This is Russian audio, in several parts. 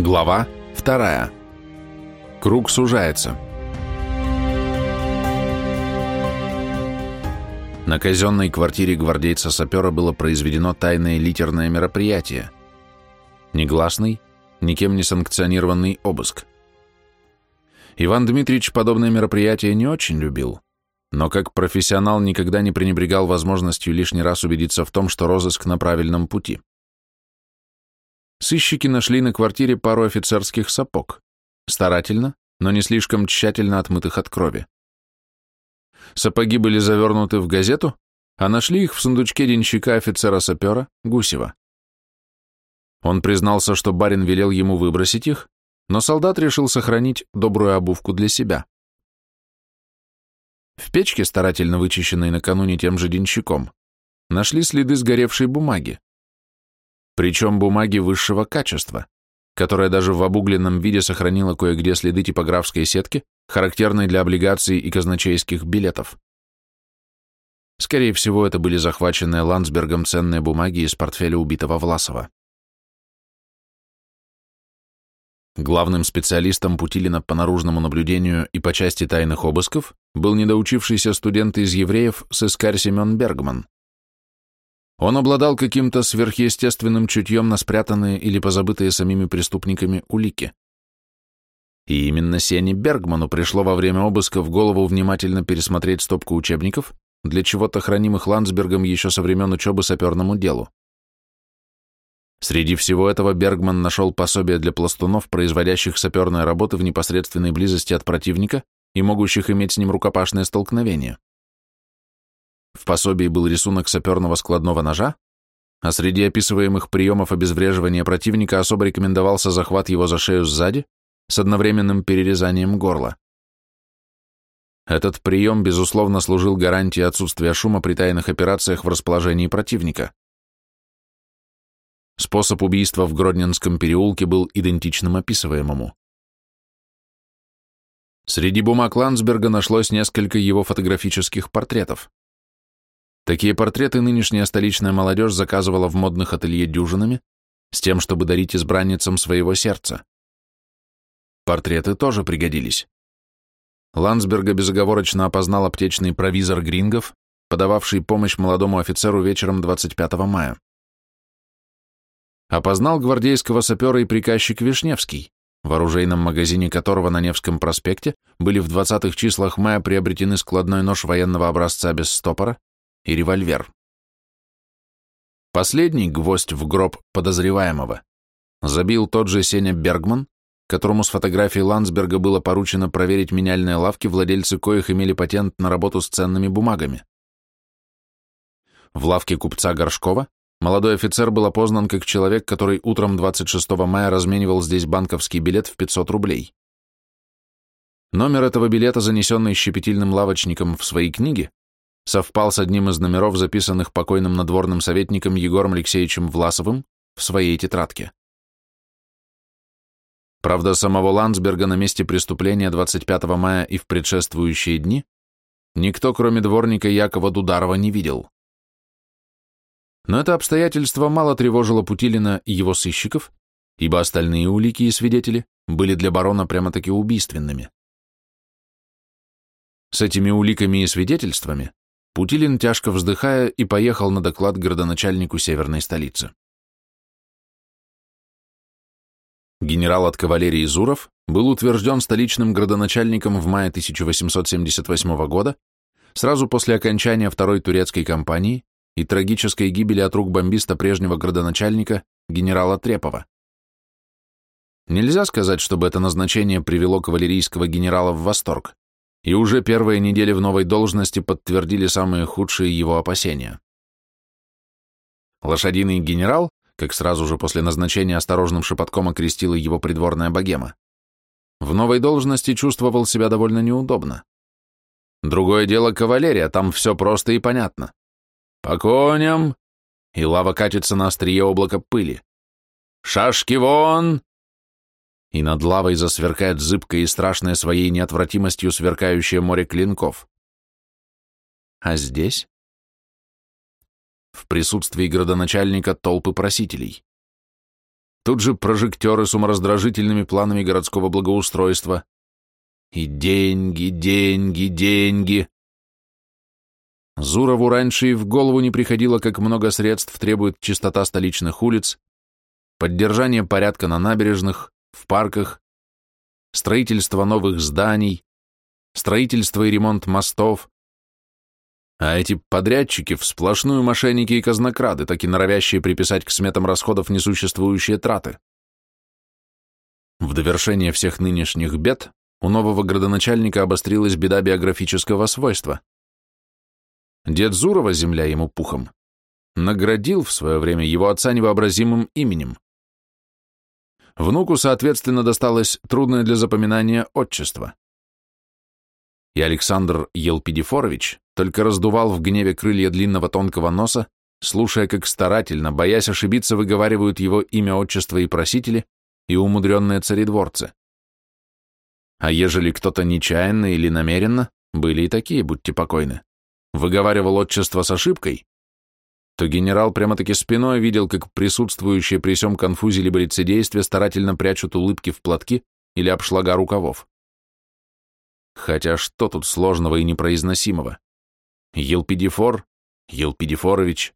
Глава вторая. Круг сужается. На казенной квартире гвардейца-сапера было произведено тайное литерное мероприятие. Негласный, никем не санкционированный обыск. Иван Дмитриевич подобное мероприятие не очень любил, но как профессионал никогда не пренебрегал возможностью лишний раз убедиться в том, что розыск на правильном пути. Сыщики нашли на квартире пару офицерских сапог, старательно, но не слишком тщательно отмытых от крови. Сапоги были завернуты в газету, а нашли их в сундучке денщика офицера-сапера Гусева. Он признался, что барин велел ему выбросить их, но солдат решил сохранить добрую обувку для себя. В печке, старательно вычищенной накануне тем же денщиком, нашли следы сгоревшей бумаги, причем бумаги высшего качества, которая даже в обугленном виде сохранила кое-где следы типографской сетки, характерной для облигаций и казначейских билетов. Скорее всего, это были захваченные Ландсбергом ценные бумаги из портфеля убитого Власова. Главным специалистом Путилина по наружному наблюдению и по части тайных обысков был недоучившийся студент из евреев Сыскарь Семен Бергман. Он обладал каким-то сверхъестественным чутьем на спрятанные или позабытые самими преступниками улики. И именно Сене Бергману пришло во время обыска в голову внимательно пересмотреть стопку учебников, для чего-то хранимых Ландсбергом еще со времен учебы саперному делу. Среди всего этого Бергман нашел пособие для пластунов, производящих саперные работы в непосредственной близости от противника и могущих иметь с ним рукопашное столкновение. В пособии был рисунок саперного складного ножа, а среди описываемых приемов обезвреживания противника особо рекомендовался захват его за шею сзади с одновременным перерезанием горла. Этот прием, безусловно, служил гарантией отсутствия шума при тайных операциях в расположении противника. Способ убийства в Гродненском переулке был идентичным описываемому. Среди бумаг Ландсберга нашлось несколько его фотографических портретов. Такие портреты нынешняя столичная молодежь заказывала в модных ателье дюжинами, с тем, чтобы дарить избранницам своего сердца. Портреты тоже пригодились. Ландсберга безоговорочно опознал аптечный провизор Грингов, подававший помощь молодому офицеру вечером 25 мая. Опознал гвардейского сапера и приказчик Вишневский, в оружейном магазине которого на Невском проспекте были в 20-х числах мая приобретены складной нож военного образца без стопора, и револьвер. Последний гвоздь в гроб подозреваемого забил тот же Сеня Бергман, которому с фотографией Ландсберга было поручено проверить меняльные лавки, владельцы коих имели патент на работу с ценными бумагами. В лавке купца Горшкова молодой офицер был опознан как человек, который утром 26 мая разменивал здесь банковский билет в 500 рублей. Номер этого билета, занесенный щепетильным лавочником в свои книги, совпал с одним из номеров, записанных покойным надворным советником Егором Алексеевичем Власовым в своей тетрадке. Правда, самого Ландсберга на месте преступления 25 мая и в предшествующие дни никто, кроме дворника Якова Дударова, не видел. Но это обстоятельство мало тревожило Путилина и его сыщиков, ибо остальные улики и свидетели были для барона прямо-таки убийственными. С этими уликами и свидетельствами Путилин, тяжко вздыхая, и поехал на доклад градоначальнику северной столицы. Генерал от кавалерии Зуров был утвержден столичным градоначальником в мае 1878 года, сразу после окончания Второй турецкой кампании и трагической гибели от рук бомбиста прежнего градоначальника генерала Трепова. Нельзя сказать, чтобы это назначение привело кавалерийского генерала в восторг и уже первые недели в новой должности подтвердили самые худшие его опасения. Лошадиный генерал, как сразу же после назначения осторожным шепотком окрестила его придворная богема, в новой должности чувствовал себя довольно неудобно. Другое дело кавалерия, там все просто и понятно. По коням, и лава катится на острие облака пыли. «Шашки вон!» И над лавой засверкает зыбкое и страшное своей неотвратимостью сверкающее море клинков. А здесь? В присутствии градоначальника толпы просителей. тут же прожекторы с умораздражительными планами городского благоустройства. И деньги, деньги, деньги. Зурову раньше и в голову не приходило, как много средств требует чистота столичных улиц, поддержание порядка на набережных, в парках, строительство новых зданий, строительство и ремонт мостов. А эти подрядчики сплошную мошенники и казнокрады, так и норовящие приписать к сметам расходов несуществующие траты. В довершение всех нынешних бед у нового градоначальника обострилась беда биографического свойства. Дед Зурова, земля ему пухом, наградил в свое время его отца невообразимым именем. Внуку, соответственно, досталось трудное для запоминания отчество. И Александр Елпидифорович только раздувал в гневе крылья длинного тонкого носа, слушая, как старательно, боясь ошибиться, выговаривают его имя, отчество и просители, и умудренные царедворцы. А ежели кто-то нечаянно или намеренно, были и такие, будьте покойны, выговаривал отчество с ошибкой, то генерал прямо-таки спиной видел, как присутствующие при всем конфузе либо лицедействе старательно прячут улыбки в платки или обшлага рукавов. Хотя что тут сложного и непроизносимого? Елпидифор, Елпидифорович.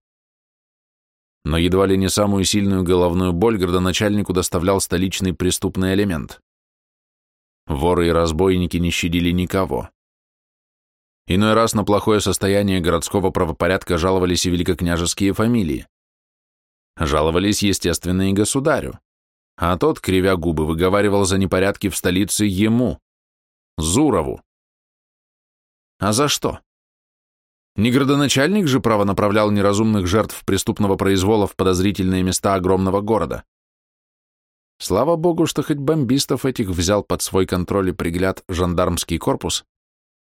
Но едва ли не самую сильную головную боль градоначальнику доставлял столичный преступный элемент. Воры и разбойники не щадили никого. Иной раз на плохое состояние городского правопорядка жаловались и великокняжеские фамилии. Жаловались, естественно, и государю. А тот, кривя губы, выговаривал за непорядки в столице ему, Зурову. А за что? Не градоначальник же право направлял неразумных жертв преступного произвола в подозрительные места огромного города. Слава богу, что хоть бомбистов этих взял под свой контроль и пригляд жандармский корпус,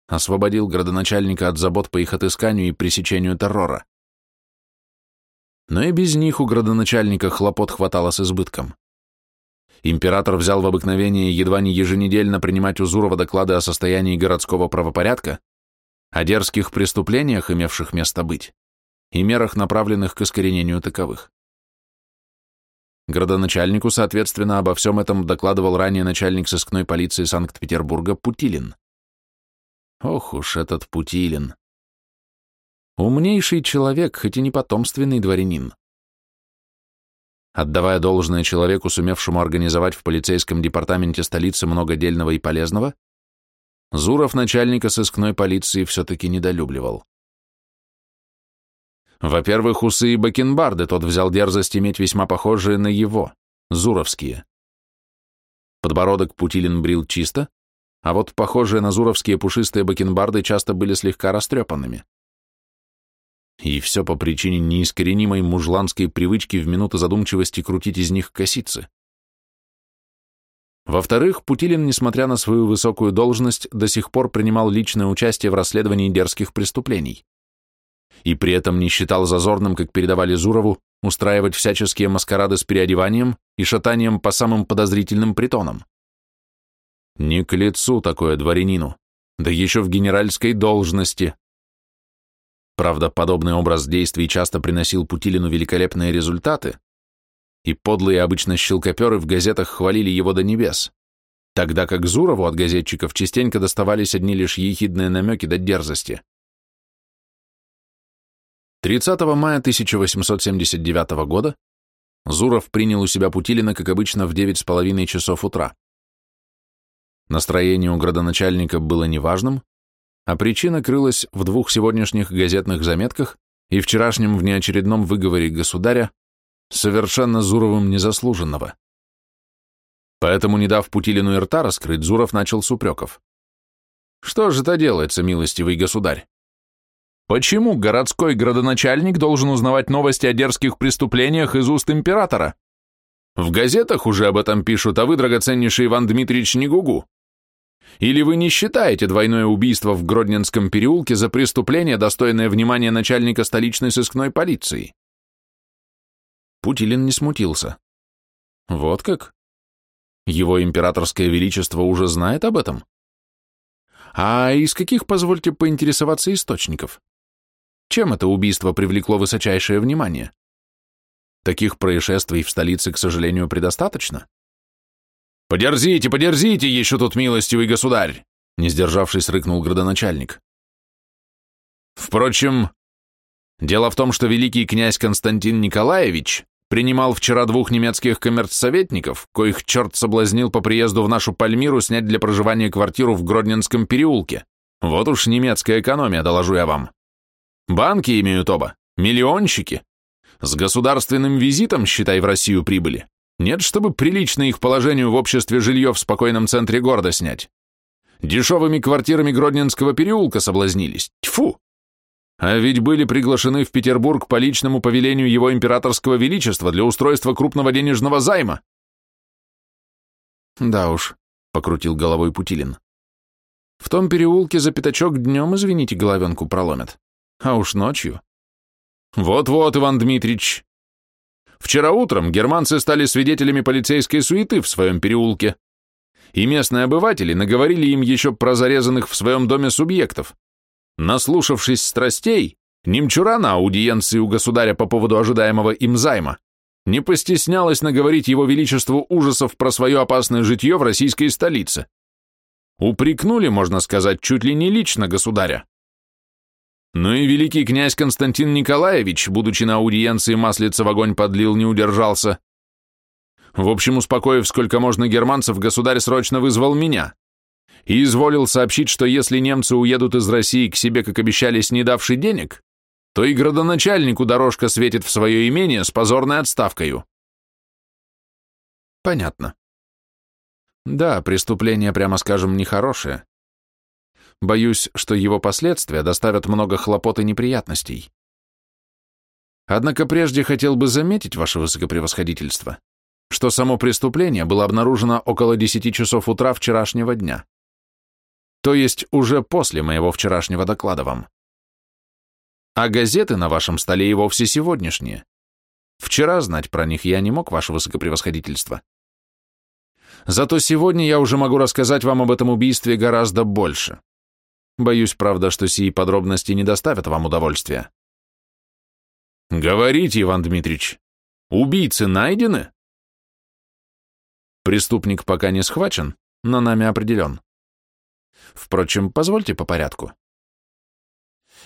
освободил градоначальника от забот по их отысканию и пресечению террора. Но и без них у градоначальника хлопот хватало с избытком. Император взял в обыкновение едва не еженедельно принимать у Зурова доклады о состоянии городского правопорядка, о дерзких преступлениях, имевших место быть, и мерах, направленных к искоренению таковых. Градоначальнику, соответственно, обо всем этом докладывал ранее начальник сыскной полиции Санкт-Петербурга Путилин. Ох уж этот Путилин. Умнейший человек, хоть и не потомственный дворянин. Отдавая должное человеку, сумевшему организовать в полицейском департаменте столицы много дельного и полезного, Зуров начальника сыскной полиции все-таки недолюбливал. Во-первых, усы и бакенбарды тот взял дерзость иметь весьма похожие на его, зуровские. Подбородок Путилин брил чисто, а вот похожие на зуровские пушистые бакенбарды часто были слегка растрепанными. И все по причине неискоренимой мужланской привычки в минуты задумчивости крутить из них косицы. Во-вторых, Путилин, несмотря на свою высокую должность, до сих пор принимал личное участие в расследовании дерзких преступлений. И при этом не считал зазорным, как передавали Зурову, устраивать всяческие маскарады с переодеванием и шатанием по самым подозрительным притонам. Не к лицу такое дворянину, да еще в генеральской должности. Правда, подобный образ действий часто приносил Путилину великолепные результаты, и подлые обычно щелкоперы в газетах хвалили его до небес, тогда как Зурову от газетчиков частенько доставались одни лишь ехидные намеки до дерзости. 30 мая 1879 года Зуров принял у себя Путилина, как обычно, в девять с половиной часов утра. Настроение у градоначальника было неважным, а причина крылась в двух сегодняшних газетных заметках и вчерашнем внеочередном выговоре государя, совершенно Зуровым незаслуженного. Поэтому, не дав Путилину и рта раскрыть, Зуров начал с упреков. «Что же это делается, милостивый государь? Почему городской градоначальник должен узнавать новости о дерзких преступлениях из уст императора? В газетах уже об этом пишут, а вы, драгоценнейший Иван Дмитриевич, не гугу. Или вы не считаете двойное убийство в Гродненском переулке за преступление, достойное внимания начальника столичной сыскной полиции? Путилин не смутился. Вот как? Его императорское величество уже знает об этом? А из каких, позвольте поинтересоваться, источников? Чем это убийство привлекло высочайшее внимание? Таких происшествий в столице, к сожалению, предостаточно. «Подерзите, подерзите, еще тут милостивый государь!» не сдержавшись, рыкнул градоначальник. Впрочем, дело в том, что великий князь Константин Николаевич принимал вчера двух немецких коммерцсоветников, коих черт соблазнил по приезду в нашу Пальмиру снять для проживания квартиру в Гродненском переулке. Вот уж немецкая экономия, доложу я вам. Банки имеют оба, миллионщики. С государственным визитом, считай, в Россию прибыли. Нет, чтобы прилично их положению в обществе жилье в спокойном центре города снять. Дешевыми квартирами Гродненского переулка соблазнились. Тьфу! А ведь были приглашены в Петербург по личному повелению его императорского величества для устройства крупного денежного займа. Да уж, покрутил головой Путилин. В том переулке за пятачок днем, извините, головенку проломят. А уж ночью. Вот-вот, Иван Дмитрич. Вчера утром германцы стали свидетелями полицейской суеты в своем переулке. И местные обыватели наговорили им еще про зарезанных в своем доме субъектов. Наслушавшись страстей, Немчура на аудиенции у государя по поводу ожидаемого им займа не постеснялась наговорить его величеству ужасов про свое опасное житье в российской столице. Упрекнули, можно сказать, чуть ли не лично государя. Ну и великий князь Константин Николаевич, будучи на аудиенции маслица в огонь подлил, не удержался. В общем, успокоив сколько можно германцев, государь срочно вызвал меня и изволил сообщить, что если немцы уедут из России к себе, как обещались, не давши денег, то и градоначальнику дорожка светит в свое имение с позорной отставкою. Понятно. Да, преступление, прямо скажем, нехорошее. Боюсь, что его последствия доставят много хлопот и неприятностей. Однако прежде хотел бы заметить, ваше высокопревосходительство, что само преступление было обнаружено около 10 часов утра вчерашнего дня то есть уже после моего вчерашнего доклада вам. А газеты на вашем столе и вовсе сегодняшние. Вчера знать про них я не мог, ваше высокопревосходительство. Зато сегодня я уже могу рассказать вам об этом убийстве гораздо больше. Боюсь, правда, что сии подробности не доставят вам удовольствия. Говорите, Иван Дмитрич, убийцы найдены? Преступник пока не схвачен, но нами определен. Впрочем, позвольте по порядку.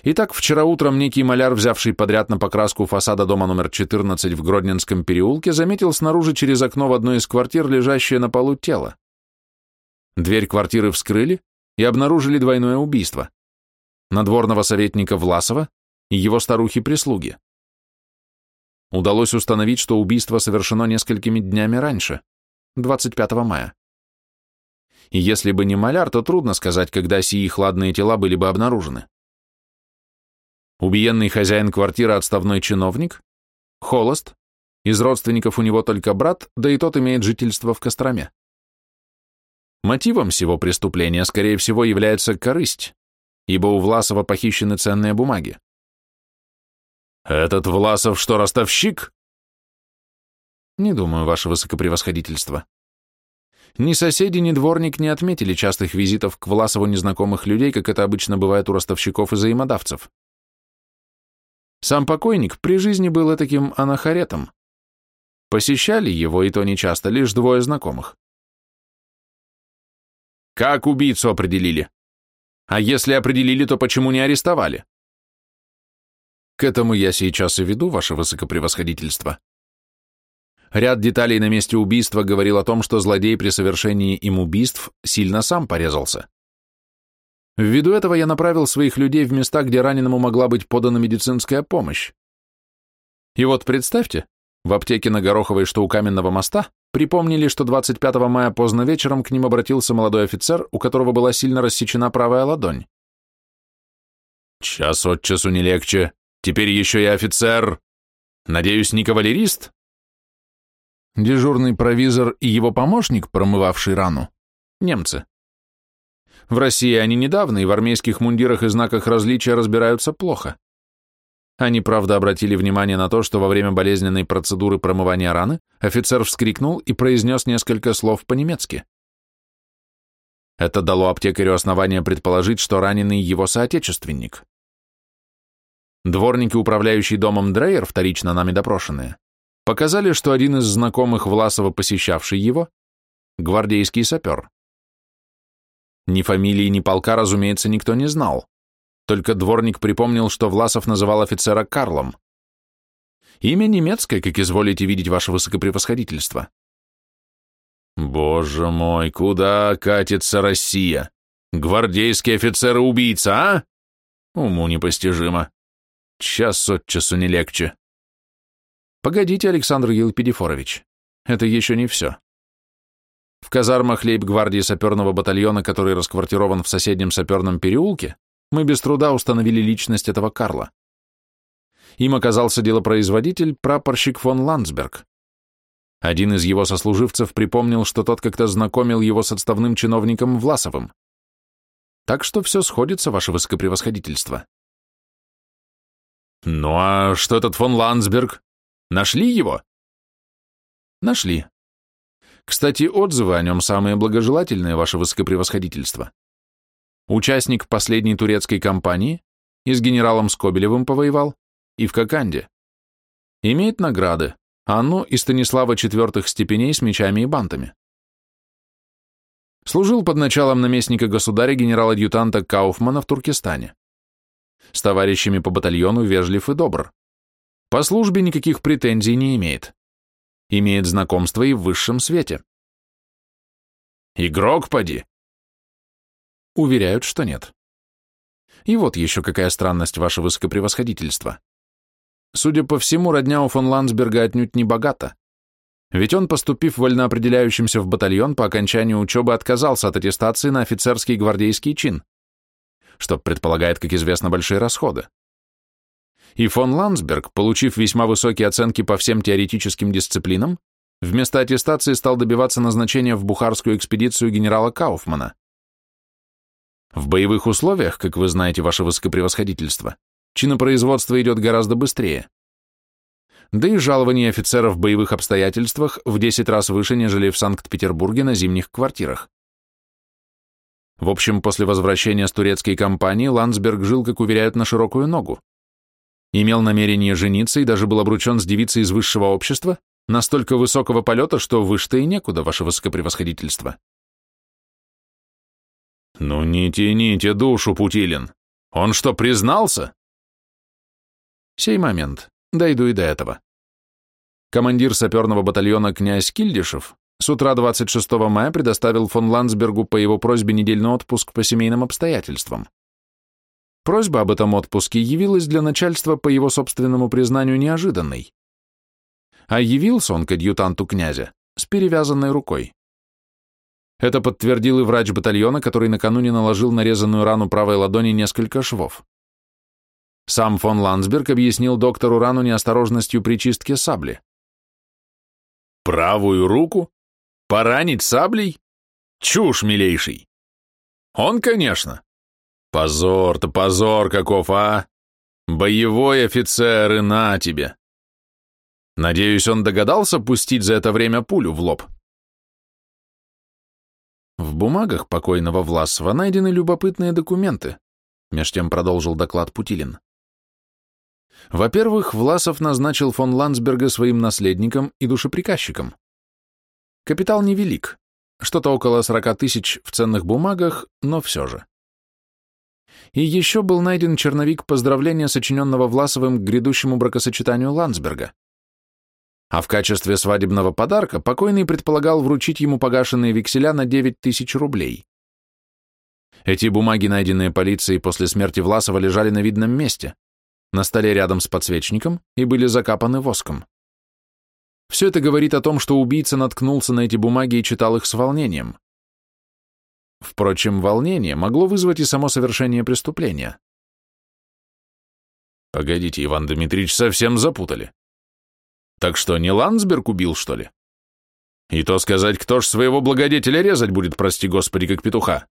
Итак, вчера утром некий маляр, взявший подряд на покраску фасада дома номер 14 в Гродненском переулке, заметил снаружи через окно в одной из квартир лежащее на полу тело. Дверь квартиры вскрыли и обнаружили двойное убийство. Надворного советника Власова и его старухи-прислуги. Удалось установить, что убийство совершено несколькими днями раньше, 25 мая и если бы не маляр, то трудно сказать, когда сии хладные тела были бы обнаружены. Убиенный хозяин квартиры отставной чиновник, холост, из родственников у него только брат, да и тот имеет жительство в Костроме. Мотивом всего преступления, скорее всего, является корысть, ибо у Власова похищены ценные бумаги. «Этот Власов что, ростовщик?» «Не думаю, ваше высокопревосходительство. Ни соседи, ни дворник не отметили частых визитов к Власову незнакомых людей, как это обычно бывает у ростовщиков и взаимодавцев. Сам покойник при жизни был таким анахаретом. Посещали его, и то нечасто, лишь двое знакомых. Как убийцу определили? А если определили, то почему не арестовали? К этому я сейчас и веду, ваше высокопревосходительство. Ряд деталей на месте убийства говорил о том, что злодей при совершении им убийств сильно сам порезался. Ввиду этого я направил своих людей в места, где раненому могла быть подана медицинская помощь. И вот представьте, в аптеке на Гороховой, что у Каменного моста, припомнили, что 25 мая поздно вечером к ним обратился молодой офицер, у которого была сильно рассечена правая ладонь. Час от часу не легче. Теперь еще и офицер. Надеюсь, не кавалерист? Дежурный провизор и его помощник, промывавший рану, немцы. В России они недавно и в армейских мундирах и знаках различия разбираются плохо. Они, правда, обратили внимание на то, что во время болезненной процедуры промывания раны офицер вскрикнул и произнес несколько слов по-немецки. Это дало аптекарю основание предположить, что раненый его соотечественник. Дворники, управляющий домом Дрейер, вторично нами допрошенные, показали, что один из знакомых Власова, посещавший его, гвардейский сапер. Ни фамилии, ни полка, разумеется, никто не знал. Только дворник припомнил, что Власов называл офицера Карлом. Имя немецкое, как изволите видеть, ваше высокопревосходительство. Боже мой, куда катится Россия? Гвардейский офицер-убийца, а? Уму непостижимо. Час от часу не легче. Погодите, Александр Елпидифорович, это еще не все. В казармах лейб-гвардии саперного батальона, который расквартирован в соседнем саперном переулке, мы без труда установили личность этого Карла. Им оказался делопроизводитель, прапорщик фон Ландсберг. Один из его сослуживцев припомнил, что тот как-то знакомил его с отставным чиновником Власовым. Так что все сходится, ваше высокопревосходительство. Ну а что этот фон Ландсберг? Нашли его? Нашли. Кстати, отзывы о нем самые благожелательные, ваше высокопревосходительство. Участник последней турецкой кампании, и с генералом Скобелевым повоевал, и в Коканде. Имеет награды, Анну и Станислава четвертых степеней с мечами и бантами. Служил под началом наместника государя генерал-адъютанта Кауфмана в Туркестане. С товарищами по батальону вежлив и добр. По службе никаких претензий не имеет. Имеет знакомство и в высшем свете. Игрок, поди. Уверяют, что нет. И вот еще какая странность, ваше высокопревосходительство. Судя по всему, родня у фон Ландсберга отнюдь не богата. Ведь он, поступив вольноопределяющимся в батальон, по окончанию учебы отказался от аттестации на офицерский гвардейский чин, что предполагает, как известно, большие расходы. И фон Ландсберг, получив весьма высокие оценки по всем теоретическим дисциплинам, вместо аттестации стал добиваться назначения в бухарскую экспедицию генерала Кауфмана. В боевых условиях, как вы знаете, ваше высокопревосходительство, чинопроизводство идет гораздо быстрее. Да и жалование офицеров в боевых обстоятельствах в 10 раз выше, нежели в Санкт-Петербурге на зимних квартирах. В общем, после возвращения с турецкой кампании Ландсберг жил, как уверяют, на широкую ногу. Имел намерение жениться и даже был обручен с девицей из высшего общества, настолько высокого полета, что выше-то и некуда, ваше высокопревосходительство. «Ну не тяните душу, Путилин! Он что, признался?» Сей момент. Дойду и до этого. Командир саперного батальона князь Кильдишев с утра 26 мая предоставил фон Ландсбергу по его просьбе недельный отпуск по семейным обстоятельствам. Просьба об этом отпуске явилась для начальства по его собственному признанию неожиданной. А явился он к адъютанту князя с перевязанной рукой. Это подтвердил и врач батальона, который накануне наложил нарезанную рану правой ладони несколько швов. Сам фон Ландсберг объяснил доктору рану неосторожностью при чистке сабли. «Правую руку? Поранить саблей? Чушь, милейший!» «Он, конечно!» «Позор-то, позор каков, а! Боевой офицер, и на тебе!» Надеюсь, он догадался пустить за это время пулю в лоб. В бумагах покойного Власова найдены любопытные документы, меж тем продолжил доклад Путилин. Во-первых, Власов назначил фон Ландсберга своим наследником и душеприказчиком. Капитал невелик, что-то около 40 тысяч в ценных бумагах, но все же. И еще был найден черновик поздравления, сочиненного Власовым к грядущему бракосочетанию Ландсберга. А в качестве свадебного подарка покойный предполагал вручить ему погашенные векселя на 9 тысяч рублей. Эти бумаги, найденные полицией после смерти Власова, лежали на видном месте на столе рядом с подсвечником и были закапаны воском. Все это говорит о том, что убийца наткнулся на эти бумаги и читал их с волнением. Впрочем, волнение могло вызвать и само совершение преступления. Погодите, Иван Дмитриевич, совсем запутали. Так что, не Ландсберг убил, что ли? И то сказать, кто ж своего благодетеля резать будет, прости господи, как петуха?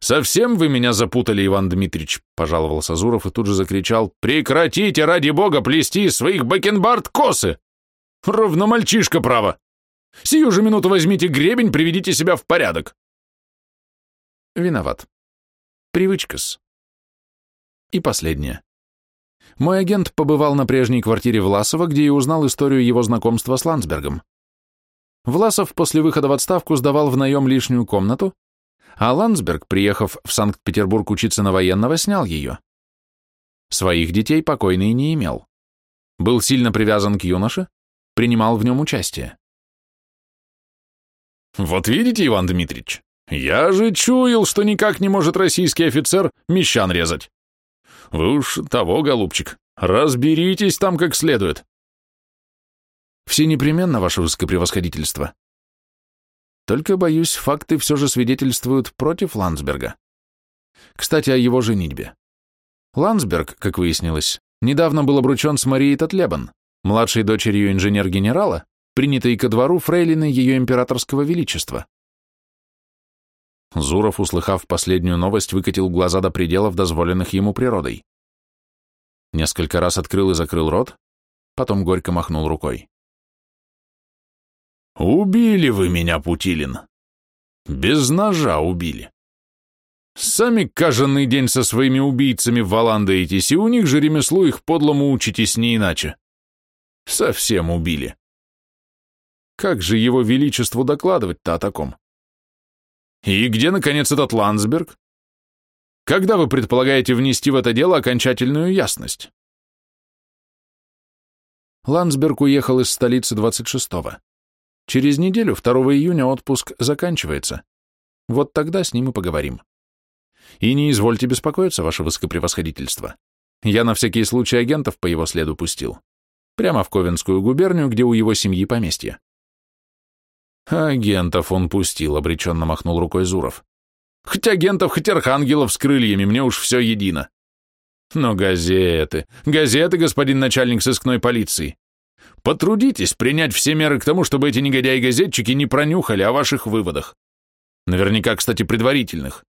«Совсем вы меня запутали, Иван Дмитрич», — пожаловался Зуров и тут же закричал, «Прекратите, ради бога, плести из своих бакенбард косы! Ровно мальчишка, право! Сию же минуту возьмите гребень, приведите себя в порядок!» Виноват. Привычка-с. И последнее. Мой агент побывал на прежней квартире Власова, где и узнал историю его знакомства с Ландсбергом. Власов после выхода в отставку сдавал в наем лишнюю комнату, а Ландсберг, приехав в Санкт-Петербург учиться на военного, снял ее. Своих детей покойный не имел. Был сильно привязан к юноше, принимал в нем участие. «Вот видите, Иван Дмитриевич, я же чуял, что никак не может российский офицер мещан резать. Вы уж того, голубчик, разберитесь там как следует. Все непременно, ваше высокопревосходительство. Только, боюсь, факты все же свидетельствуют против Ландсберга. Кстати, о его женитьбе. Ландсберг, как выяснилось, недавно был обручен с Марией Татлебан, младшей дочерью инженер-генерала, принятой ко двору фрейлины ее императорского величества. Зуров, услыхав последнюю новость, выкатил глаза до пределов, дозволенных ему природой. Несколько раз открыл и закрыл рот, потом горько махнул рукой. «Убили вы меня, Путилин! Без ножа убили! Сами каждый день со своими убийцами валандаетесь, и у них же ремеслу их подлому учитесь не иначе. Совсем убили. Как же его величеству докладывать-то о таком? И где, наконец, этот Ландсберг? Когда вы предполагаете внести в это дело окончательную ясность? Ландсберг уехал из столицы 26-го. Через неделю, 2 июня, отпуск заканчивается. Вот тогда с ним и поговорим. И не извольте беспокоиться, ваше высокопревосходительство. Я на всякий случай агентов по его следу пустил. Прямо в Ковенскую губернию, где у его семьи поместье. Агентов он пустил, обреченно махнул рукой Зуров. Хоть агентов, хоть архангелов с крыльями, мне уж все едино. Но газеты, газеты, господин начальник сыскной полиции. Потрудитесь принять все меры к тому, чтобы эти негодяи-газетчики не пронюхали о ваших выводах. Наверняка, кстати, предварительных.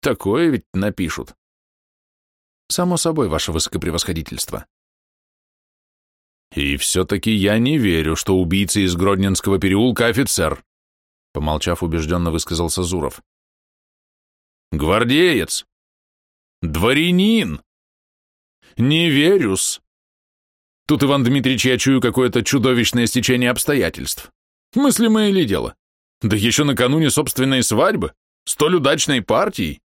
Такое ведь напишут. Само собой, ваше высокопревосходительство. «И все-таки я не верю, что убийца из Гродненского переулка офицер», помолчав, убежденно высказался Зуров. «Гвардеец! Дворянин! Не верю-с! Тут, Иван Дмитриевич, я чую какое-то чудовищное стечение обстоятельств. Мыслимое ли дело? Да еще накануне собственной свадьбы, столь удачной партии.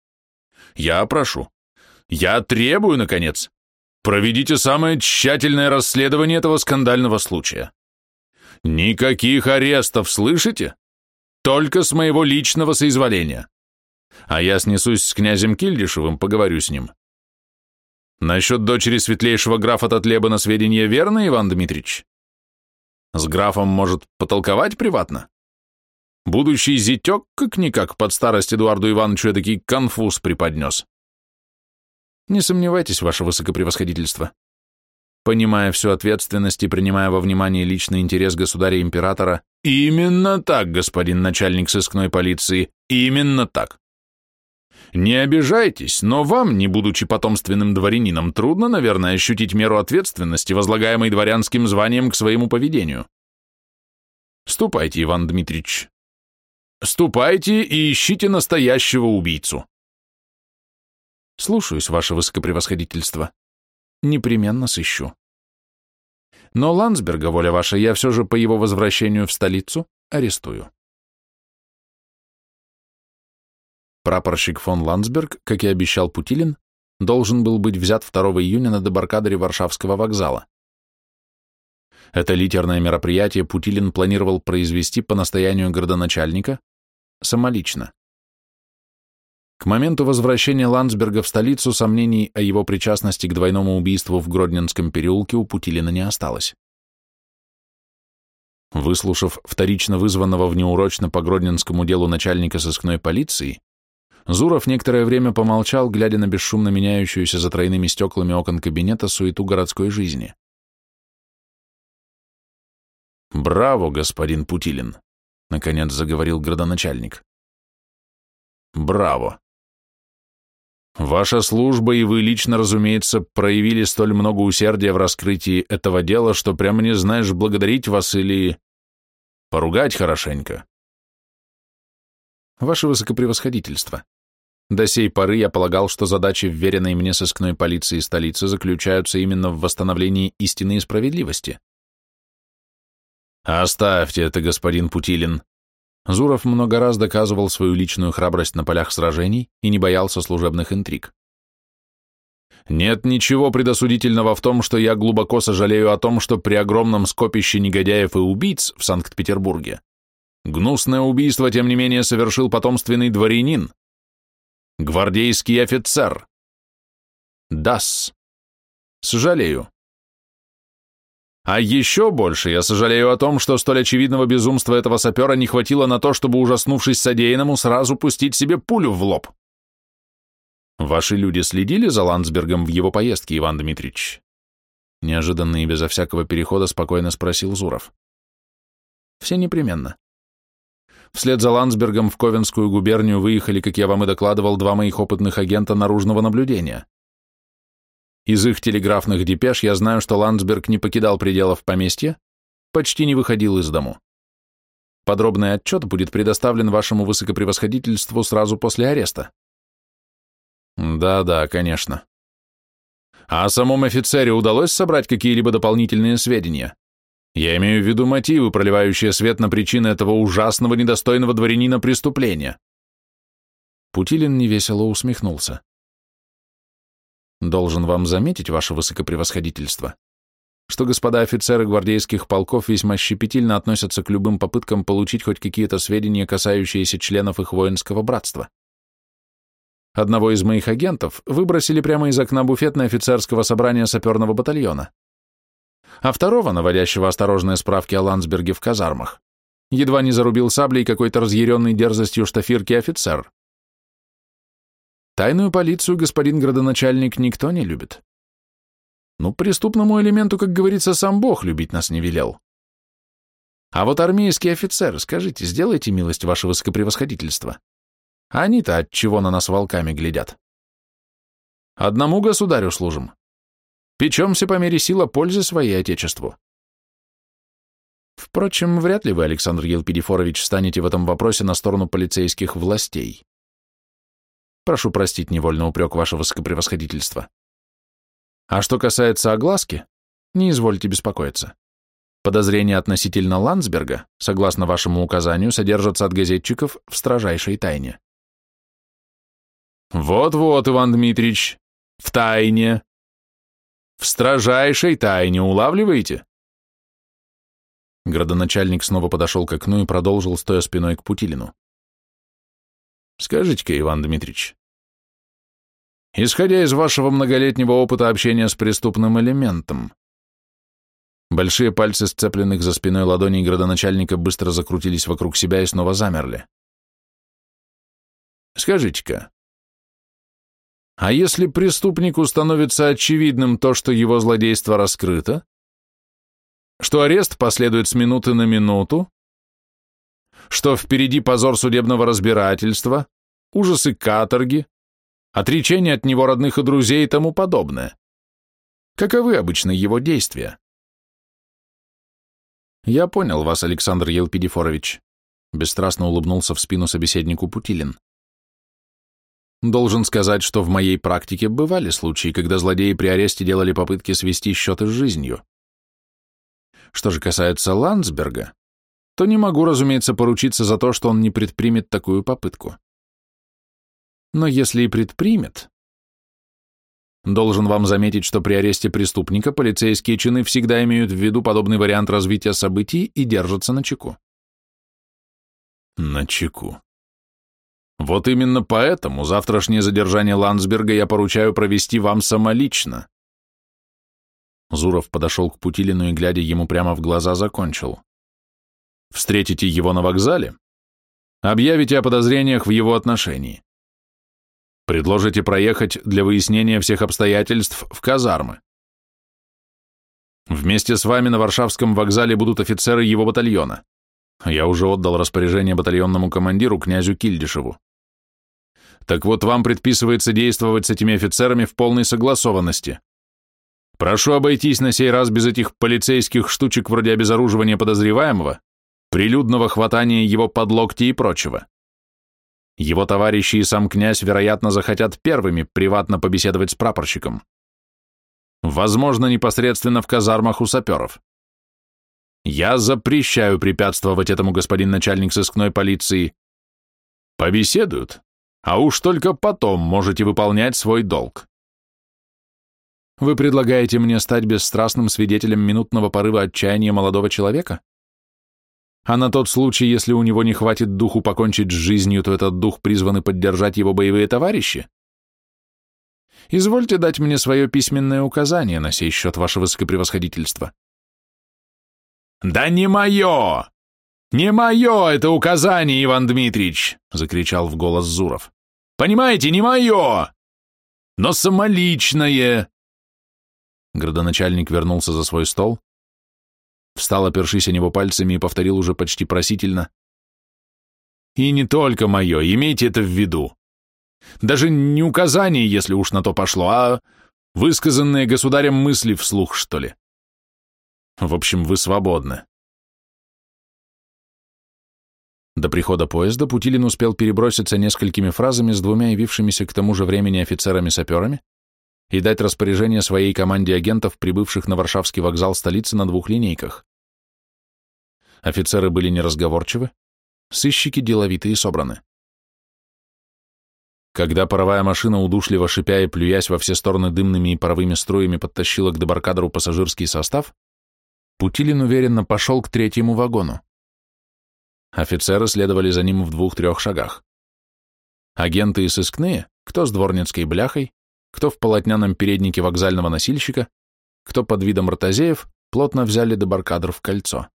Я прошу, я требую, наконец, Проведите самое тщательное расследование этого скандального случая. Никаких арестов, слышите? Только с моего личного соизволения. А я снесусь с князем Кильдишевым, поговорю с ним. Насчет дочери светлейшего графа Татлеба на сведения верно, Иван Дмитриевич? С графом, может, потолковать приватно? Будущий зятек, как-никак, под старость Эдуарду Ивановичу такой конфуз преподнес. Не сомневайтесь, ваше высокопревосходительство. Понимая всю ответственность и принимая во внимание личный интерес государя-императора, именно так, господин начальник сыскной полиции, именно так. Не обижайтесь, но вам, не будучи потомственным дворянином, трудно, наверное, ощутить меру ответственности, возлагаемой дворянским званием к своему поведению. Ступайте, Иван Дмитриевич. Ступайте и ищите настоящего убийцу. Слушаюсь, ваше высокопревосходительство. Непременно сыщу. Но Ландсберга, воля ваша, я все же по его возвращению в столицу арестую. Прапорщик фон Ландсберг, как и обещал Путилин, должен был быть взят 2 июня на дебаркадере Варшавского вокзала. Это литерное мероприятие Путилин планировал произвести по настоянию городоначальника самолично. К моменту возвращения Ландсберга в столицу сомнений о его причастности к двойному убийству в Гродненском переулке у Путилина не осталось. Выслушав вторично вызванного в неурочно по Гродненскому делу начальника сыскной полиции, Зуров некоторое время помолчал, глядя на бесшумно меняющуюся за тройными стеклами окон кабинета суету городской жизни. «Браво, господин Путилин!» — наконец заговорил градоначальник. «Браво! Ваша служба и вы лично, разумеется, проявили столь много усердия в раскрытии этого дела, что прямо не знаешь, благодарить вас или поругать хорошенько. Ваше высокопревосходительство, До сей поры я полагал, что задачи вверенной мне сыскной полиции столицы заключаются именно в восстановлении истины и справедливости. Оставьте это, господин Путилин. Зуров много раз доказывал свою личную храбрость на полях сражений и не боялся служебных интриг. Нет ничего предосудительного в том, что я глубоко сожалею о том, что при огромном скопище негодяев и убийц в Санкт-Петербурге гнусное убийство, тем не менее, совершил потомственный дворянин, гвардейский офицер. Дас. Сожалею. А еще больше я сожалею о том, что столь очевидного безумства этого сапера не хватило на то, чтобы, ужаснувшись содеянному, сразу пустить себе пулю в лоб. Ваши люди следили за Ландсбергом в его поездке, Иван Дмитриевич? Неожиданно и безо всякого перехода спокойно спросил Зуров. Все непременно. Вслед за Ландсбергом в Ковенскую губернию выехали, как я вам и докладывал, два моих опытных агента наружного наблюдения. Из их телеграфных депеш я знаю, что Ландсберг не покидал пределов поместья, почти не выходил из дому. Подробный отчет будет предоставлен вашему высокопревосходительству сразу после ареста. Да-да, конечно. А о самом офицере удалось собрать какие-либо дополнительные сведения? Я имею в виду мотивы, проливающие свет на причины этого ужасного, недостойного дворянина преступления. Путилин невесело усмехнулся. Должен вам заметить, ваше высокопревосходительство, что господа офицеры гвардейских полков весьма щепетильно относятся к любым попыткам получить хоть какие-то сведения, касающиеся членов их воинского братства. Одного из моих агентов выбросили прямо из окна буфетной офицерского собрания саперного батальона. А второго, наводящего осторожные справки о Ландсберге в казармах, едва не зарубил саблей какой-то разъяренный дерзостью штафирки офицер. Тайную полицию, господин градоначальник, никто не любит. Ну, преступному элементу, как говорится, сам Бог любить нас не велел. А вот армейский офицер, скажите, сделайте милость, ваше высокопревосходительство. Они-то от чего на нас волками глядят? Одному государю служим. Печемся по мере сила пользы своей Отечеству. Впрочем, вряд ли вы, Александр Елпидифорович, станете в этом вопросе на сторону полицейских властей. Прошу простить невольно упрек ваше высокопревосходительство. А что касается огласки, не извольте беспокоиться. Подозрения относительно Ландсберга, согласно вашему указанию, содержатся от газетчиков в строжайшей тайне. Вот-вот, Иван Дмитриевич, в тайне. В строжайшей тайне улавливаете? Градоначальник снова подошел к окну и продолжил, стоя спиной к Путилину. Скажите-ка, Иван Дмитриевич, исходя из вашего многолетнего опыта общения с преступным элементом, большие пальцы сцепленных за спиной ладоней градоначальника быстро закрутились вокруг себя и снова замерли. Скажите-ка, а если преступнику становится очевидным то, что его злодейство раскрыто, что арест последует с минуты на минуту, что впереди позор судебного разбирательства, ужасы каторги, отречение от него родных и друзей и тому подобное. Каковы обычно его действия? Я понял вас, Александр Елпидифорович, бесстрастно улыбнулся в спину собеседнику Путилин. Должен сказать, что в моей практике бывали случаи, когда злодеи при аресте делали попытки свести счеты с жизнью. Что же касается Ландсберга, то не могу, разумеется, поручиться за то, что он не предпримет такую попытку. Но если и предпримет... Должен вам заметить, что при аресте преступника полицейские чины всегда имеют в виду подобный вариант развития событий и держатся на чеку. На чеку. Вот именно поэтому завтрашнее задержание Ландсберга я поручаю провести вам самолично. Зуров подошел к Путилину и, глядя ему прямо в глаза, закончил. Встретите его на вокзале, объявите о подозрениях в его отношении. Предложите проехать для выяснения всех обстоятельств в казармы. Вместе с вами на Варшавском вокзале будут офицеры его батальона. Я уже отдал распоряжение батальонному командиру князю Кильдишеву. Так вот, вам предписывается действовать с этими офицерами в полной согласованности. Прошу обойтись на сей раз без этих полицейских штучек вроде обезоруживания подозреваемого, прилюдного хватания его под локти и прочего. Его товарищи и сам князь, вероятно, захотят первыми приватно побеседовать с прапорщиком. Возможно, непосредственно в казармах у саперов. Я запрещаю препятствовать этому господин начальник сыскной полиции. Побеседуют, а уж только потом можете выполнять свой долг. Вы предлагаете мне стать бесстрастным свидетелем минутного порыва отчаяния молодого человека? А на тот случай, если у него не хватит духу покончить с жизнью, то этот дух призваны поддержать его боевые товарищи? Извольте дать мне свое письменное указание на сей счет, ваше высокопревосходительство. «Да не мое! Не мое это указание, Иван Дмитрич!» — закричал в голос Зуров. «Понимаете, не мое! Но самоличное!» Градоначальник вернулся за свой стол, встал, опершись о него пальцами, и повторил уже почти просительно. «И не только мое, имейте это в виду. Даже не указание, если уж на то пошло, а высказанные государем мысли вслух, что ли. В общем, вы свободны». До прихода поезда Путилин успел переброситься несколькими фразами с двумя явившимися к тому же времени офицерами-саперами, и дать распоряжение своей команде агентов, прибывших на Варшавский вокзал столицы на двух линейках. Офицеры были неразговорчивы, сыщики деловитые и собраны. Когда паровая машина, удушливо шипя и плюясь во все стороны дымными и паровыми струями, подтащила к дебаркадеру пассажирский состав, Путилин уверенно пошел к третьему вагону. Офицеры следовали за ним в двух-трех шагах. Агенты и сыскные, кто с дворницкой бляхой, кто в полотняном переднике вокзального носильщика, кто под видом ротозеев, плотно взяли дебаркадр в кольцо.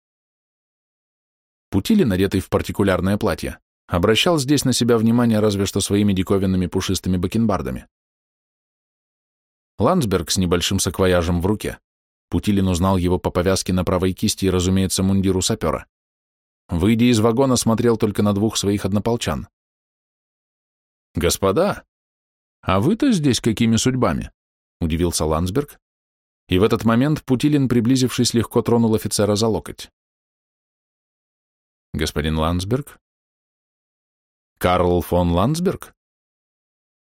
Путили, надетый в партикулярное платье, обращал здесь на себя внимание разве что своими диковинными пушистыми бакенбардами. Ландсберг с небольшим саквояжем в руке. Путилин узнал его по повязке на правой кисти и, разумеется, мундиру сапера. Выйдя из вагона, смотрел только на двух своих однополчан. «Господа, «А вы-то здесь какими судьбами?» — удивился Ландсберг. И в этот момент Путилин, приблизившись, легко тронул офицера за локоть. «Господин Ландсберг?» «Карл фон Ландсберг?»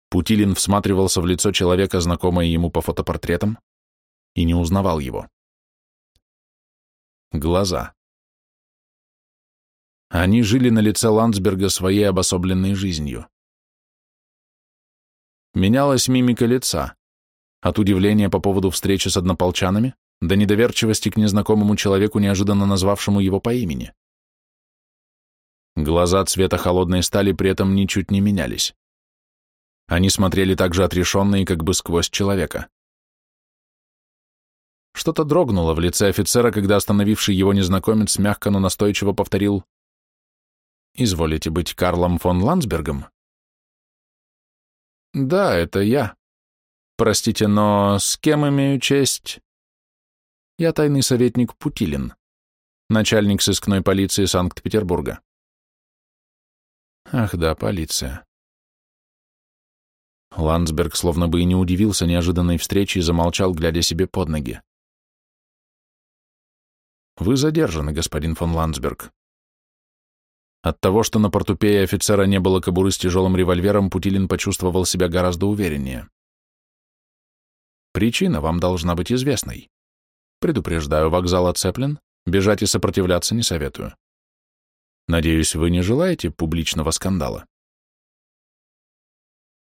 Путилин всматривался в лицо человека, знакомое ему по фотопортретам, и не узнавал его. Глаза. Они жили на лице Ландсберга своей обособленной жизнью. Менялась мимика лица. От удивления по поводу встречи с однополчанами до недоверчивости к незнакомому человеку, неожиданно назвавшему его по имени. Глаза цвета холодной стали при этом ничуть не менялись. Они смотрели так же отрешенно и как бы сквозь человека. Что-то дрогнуло в лице офицера, когда остановивший его незнакомец мягко, но настойчиво повторил «Изволите быть Карлом фон Ландсбергом?» «Да, это я. Простите, но с кем имею честь?» «Я тайный советник Путилин, начальник сыскной полиции Санкт-Петербурга». «Ах да, полиция». Ландсберг словно бы и не удивился неожиданной встрече и замолчал, глядя себе под ноги. «Вы задержаны, господин фон Ландсберг», от того, что на портупее офицера не было кобуры с тяжелым револьвером, Путилин почувствовал себя гораздо увереннее. Причина вам должна быть известной. Предупреждаю, вокзал оцеплен, бежать и сопротивляться не советую. Надеюсь, вы не желаете публичного скандала?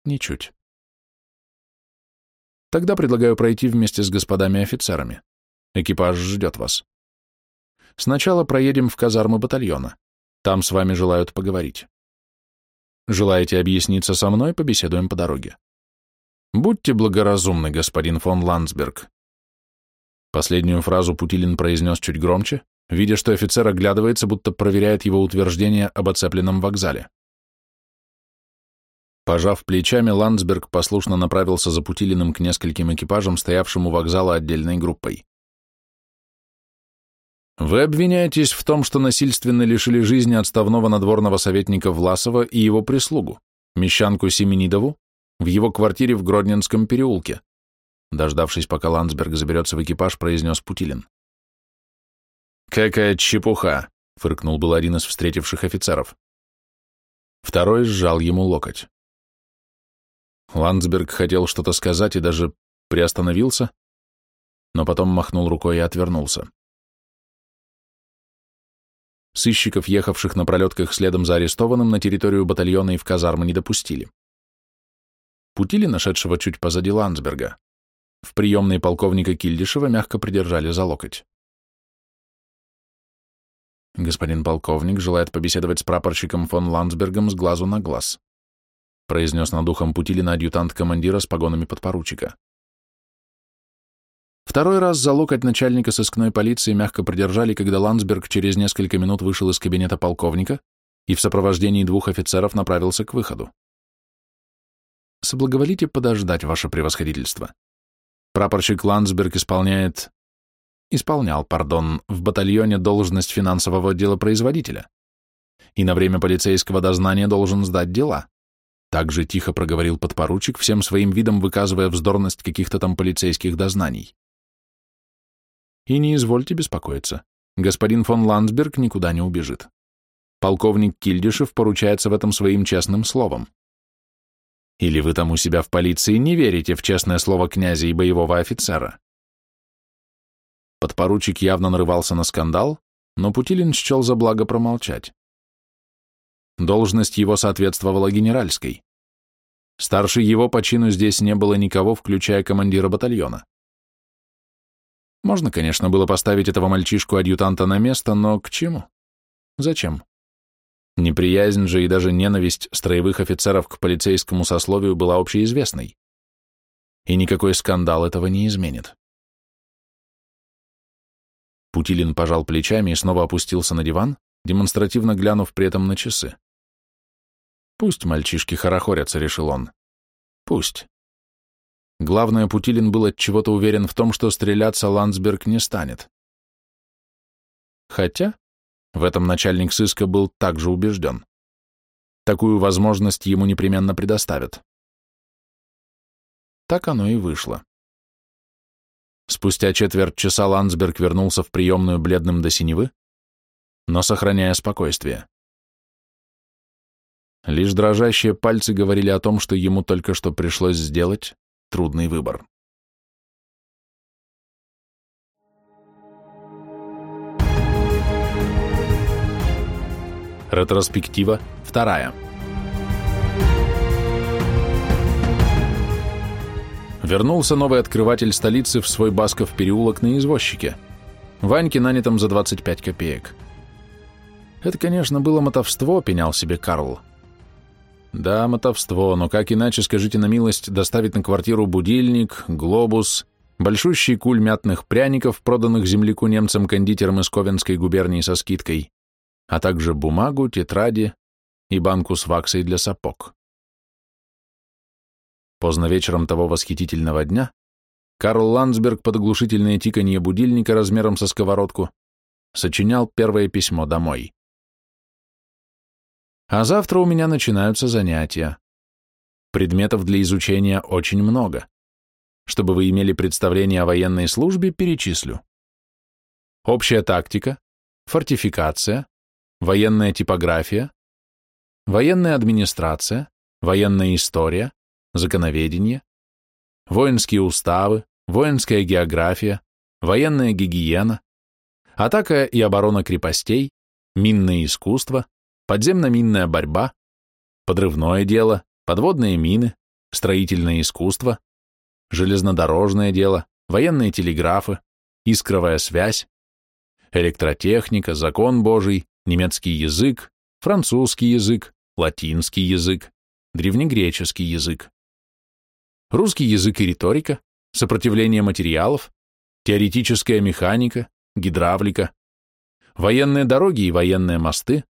Ничуть. Тогда предлагаю пройти вместе с господами офицерами. Экипаж ждет вас. Сначала проедем в казармы батальона. Там с вами желают поговорить. Желаете объясниться со мной, побеседуем по дороге. Будьте благоразумны, господин фон Ландсберг. Последнюю фразу Путилин произнес чуть громче, видя, что офицер оглядывается, будто проверяет его утверждение об оцепленном вокзале. Пожав плечами, Ландсберг послушно направился за Путилиным к нескольким экипажам, стоявшим у вокзала отдельной группой. Вы обвиняетесь в том, что насильственно лишили жизни отставного надворного советника Власова и его прислугу, мещанку Семенидову, в его квартире в Гродненском переулке. Дождавшись, пока Ландсберг заберется в экипаж, произнес Путилин. «Какая чепуха!» — фыркнул был один из встретивших офицеров. Второй сжал ему локоть. Ландсберг хотел что-то сказать и даже приостановился, но потом махнул рукой и отвернулся. Сыщиков, ехавших на пролетках следом за арестованным, на территорию батальона и в казармы не допустили. Путили нашедшего чуть позади Ландсберга. В приемной полковника Кильдишева мягко придержали за локоть. Господин полковник желает побеседовать с прапорщиком фон Ландсбергом с глазу на глаз, произнес над ухом Путилина адъютант командира с погонами подпоручика. Второй раз за локоть начальника сыскной полиции мягко придержали, когда Ландсберг через несколько минут вышел из кабинета полковника и в сопровождении двух офицеров направился к выходу. «Соблаговолите подождать, ваше превосходительство. Прапорщик Ландсберг исполняет исполнял, пардон, в батальоне должность финансового делопроизводителя и на время полицейского дознания должен сдать дела. Так же тихо проговорил подпоручик, всем своим видом выказывая вздорность каких-то там полицейских дознаний. И не извольте беспокоиться, господин фон Ландсберг никуда не убежит. Полковник Кильдишев поручается в этом своим честным словом. Или вы там у себя в полиции не верите в честное слово князя и боевого офицера? Подпоручик явно нарывался на скандал, но Путилин счел за благо промолчать. Должность его соответствовала генеральской. Старше его по чину здесь не было никого, включая командира батальона. Можно, конечно, было поставить этого мальчишку-адъютанта на место, но к чему? Зачем? Неприязнь же и даже ненависть строевых офицеров к полицейскому сословию была общеизвестной. И никакой скандал этого не изменит. Путилин пожал плечами и снова опустился на диван, демонстративно глянув при этом на часы. «Пусть мальчишки хорохорятся», — решил он. «Пусть». Главное, Путилин был от чего-то уверен в том, что стреляться Ландсберг не станет. Хотя в этом начальник сыска был также убежден. Такую возможность ему непременно предоставят. Так оно и вышло. Спустя четверть часа Ландсберг вернулся в приемную бледным до синевы, но сохраняя спокойствие. Лишь дрожащие пальцы говорили о том, что ему только что пришлось сделать трудный выбор. Ретроспектива вторая. Вернулся новый открыватель столицы в свой Басков переулок на извозчике. Ваньке нанятом за 25 копеек. Это, конечно, было мотовство, пенял себе Карл. Да, мотовство, но как иначе, скажите на милость, доставить на квартиру будильник, глобус, большущий куль мятных пряников, проданных земляку немцам-кондитерам из Ковенской губернии со скидкой, а также бумагу, тетради и банку с ваксой для сапог. Поздно вечером того восхитительного дня Карл Ландсберг под оглушительное тиканье будильника размером со сковородку сочинял первое письмо домой. А завтра у меня начинаются занятия. Предметов для изучения очень много. Чтобы вы имели представление о военной службе, перечислю. Общая тактика, фортификация, военная типография, военная администрация, военная история, законоведение, воинские уставы, воинская география, военная гигиена, атака и оборона крепостей, минное искусство, подземно-минная борьба, подрывное дело, подводные мины, строительное искусство, железнодорожное дело, военные телеграфы, искровая связь, электротехника, закон Божий, немецкий язык, французский язык, латинский язык, древнегреческий язык русский язык и риторика, сопротивление материалов, теоретическая механика, гидравлика, военные дороги и военные мосты,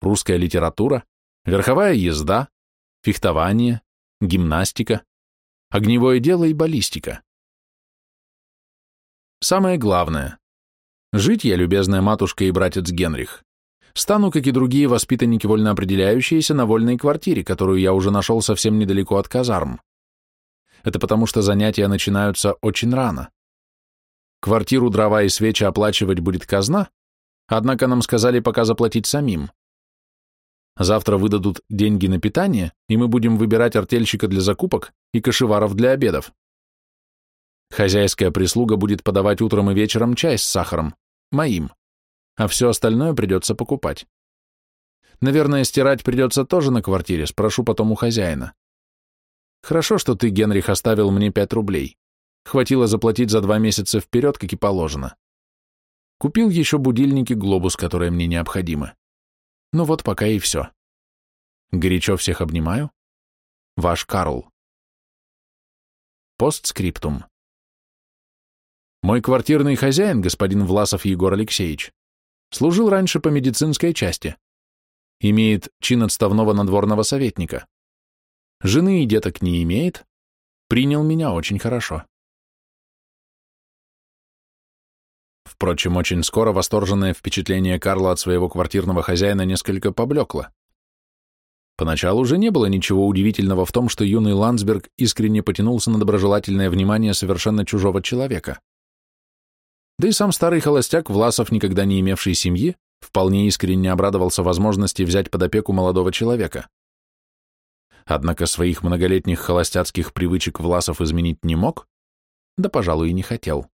русская литература, верховая езда, фехтование, гимнастика, огневое дело и баллистика. Самое главное. Жить я, любезная матушка и братец Генрих, стану, как и другие воспитанники, вольно определяющиеся, на вольной квартире, которую я уже нашел совсем недалеко от казарм. Это потому, что занятия начинаются очень рано. Квартиру, дрова и свечи оплачивать будет казна, однако нам сказали пока заплатить самим. Завтра выдадут деньги на питание, и мы будем выбирать артельщика для закупок и кошеваров для обедов. Хозяйская прислуга будет подавать утром и вечером чай с сахаром, моим, а все остальное придется покупать. Наверное, стирать придется тоже на квартире, спрошу потом у хозяина. Хорошо, что ты, Генрих, оставил мне пять рублей. Хватило заплатить за два месяца вперед, как и положено. Купил еще будильники «Глобус», которые мне необходимы. Ну вот пока и все. Горячо всех обнимаю. Ваш Карл. Постскриптум. Мой квартирный хозяин, господин Власов Егор Алексеевич, служил раньше по медицинской части. Имеет чин отставного надворного советника. Жены и деток не имеет. Принял меня очень хорошо. Впрочем, очень скоро восторженное впечатление Карла от своего квартирного хозяина несколько поблекло. Поначалу уже не было ничего удивительного в том, что юный Ландсберг искренне потянулся на доброжелательное внимание совершенно чужого человека. Да и сам старый холостяк, Власов, никогда не имевший семьи, вполне искренне обрадовался возможности взять под опеку молодого человека. Однако своих многолетних холостяцких привычек Власов изменить не мог, да, пожалуй, и не хотел.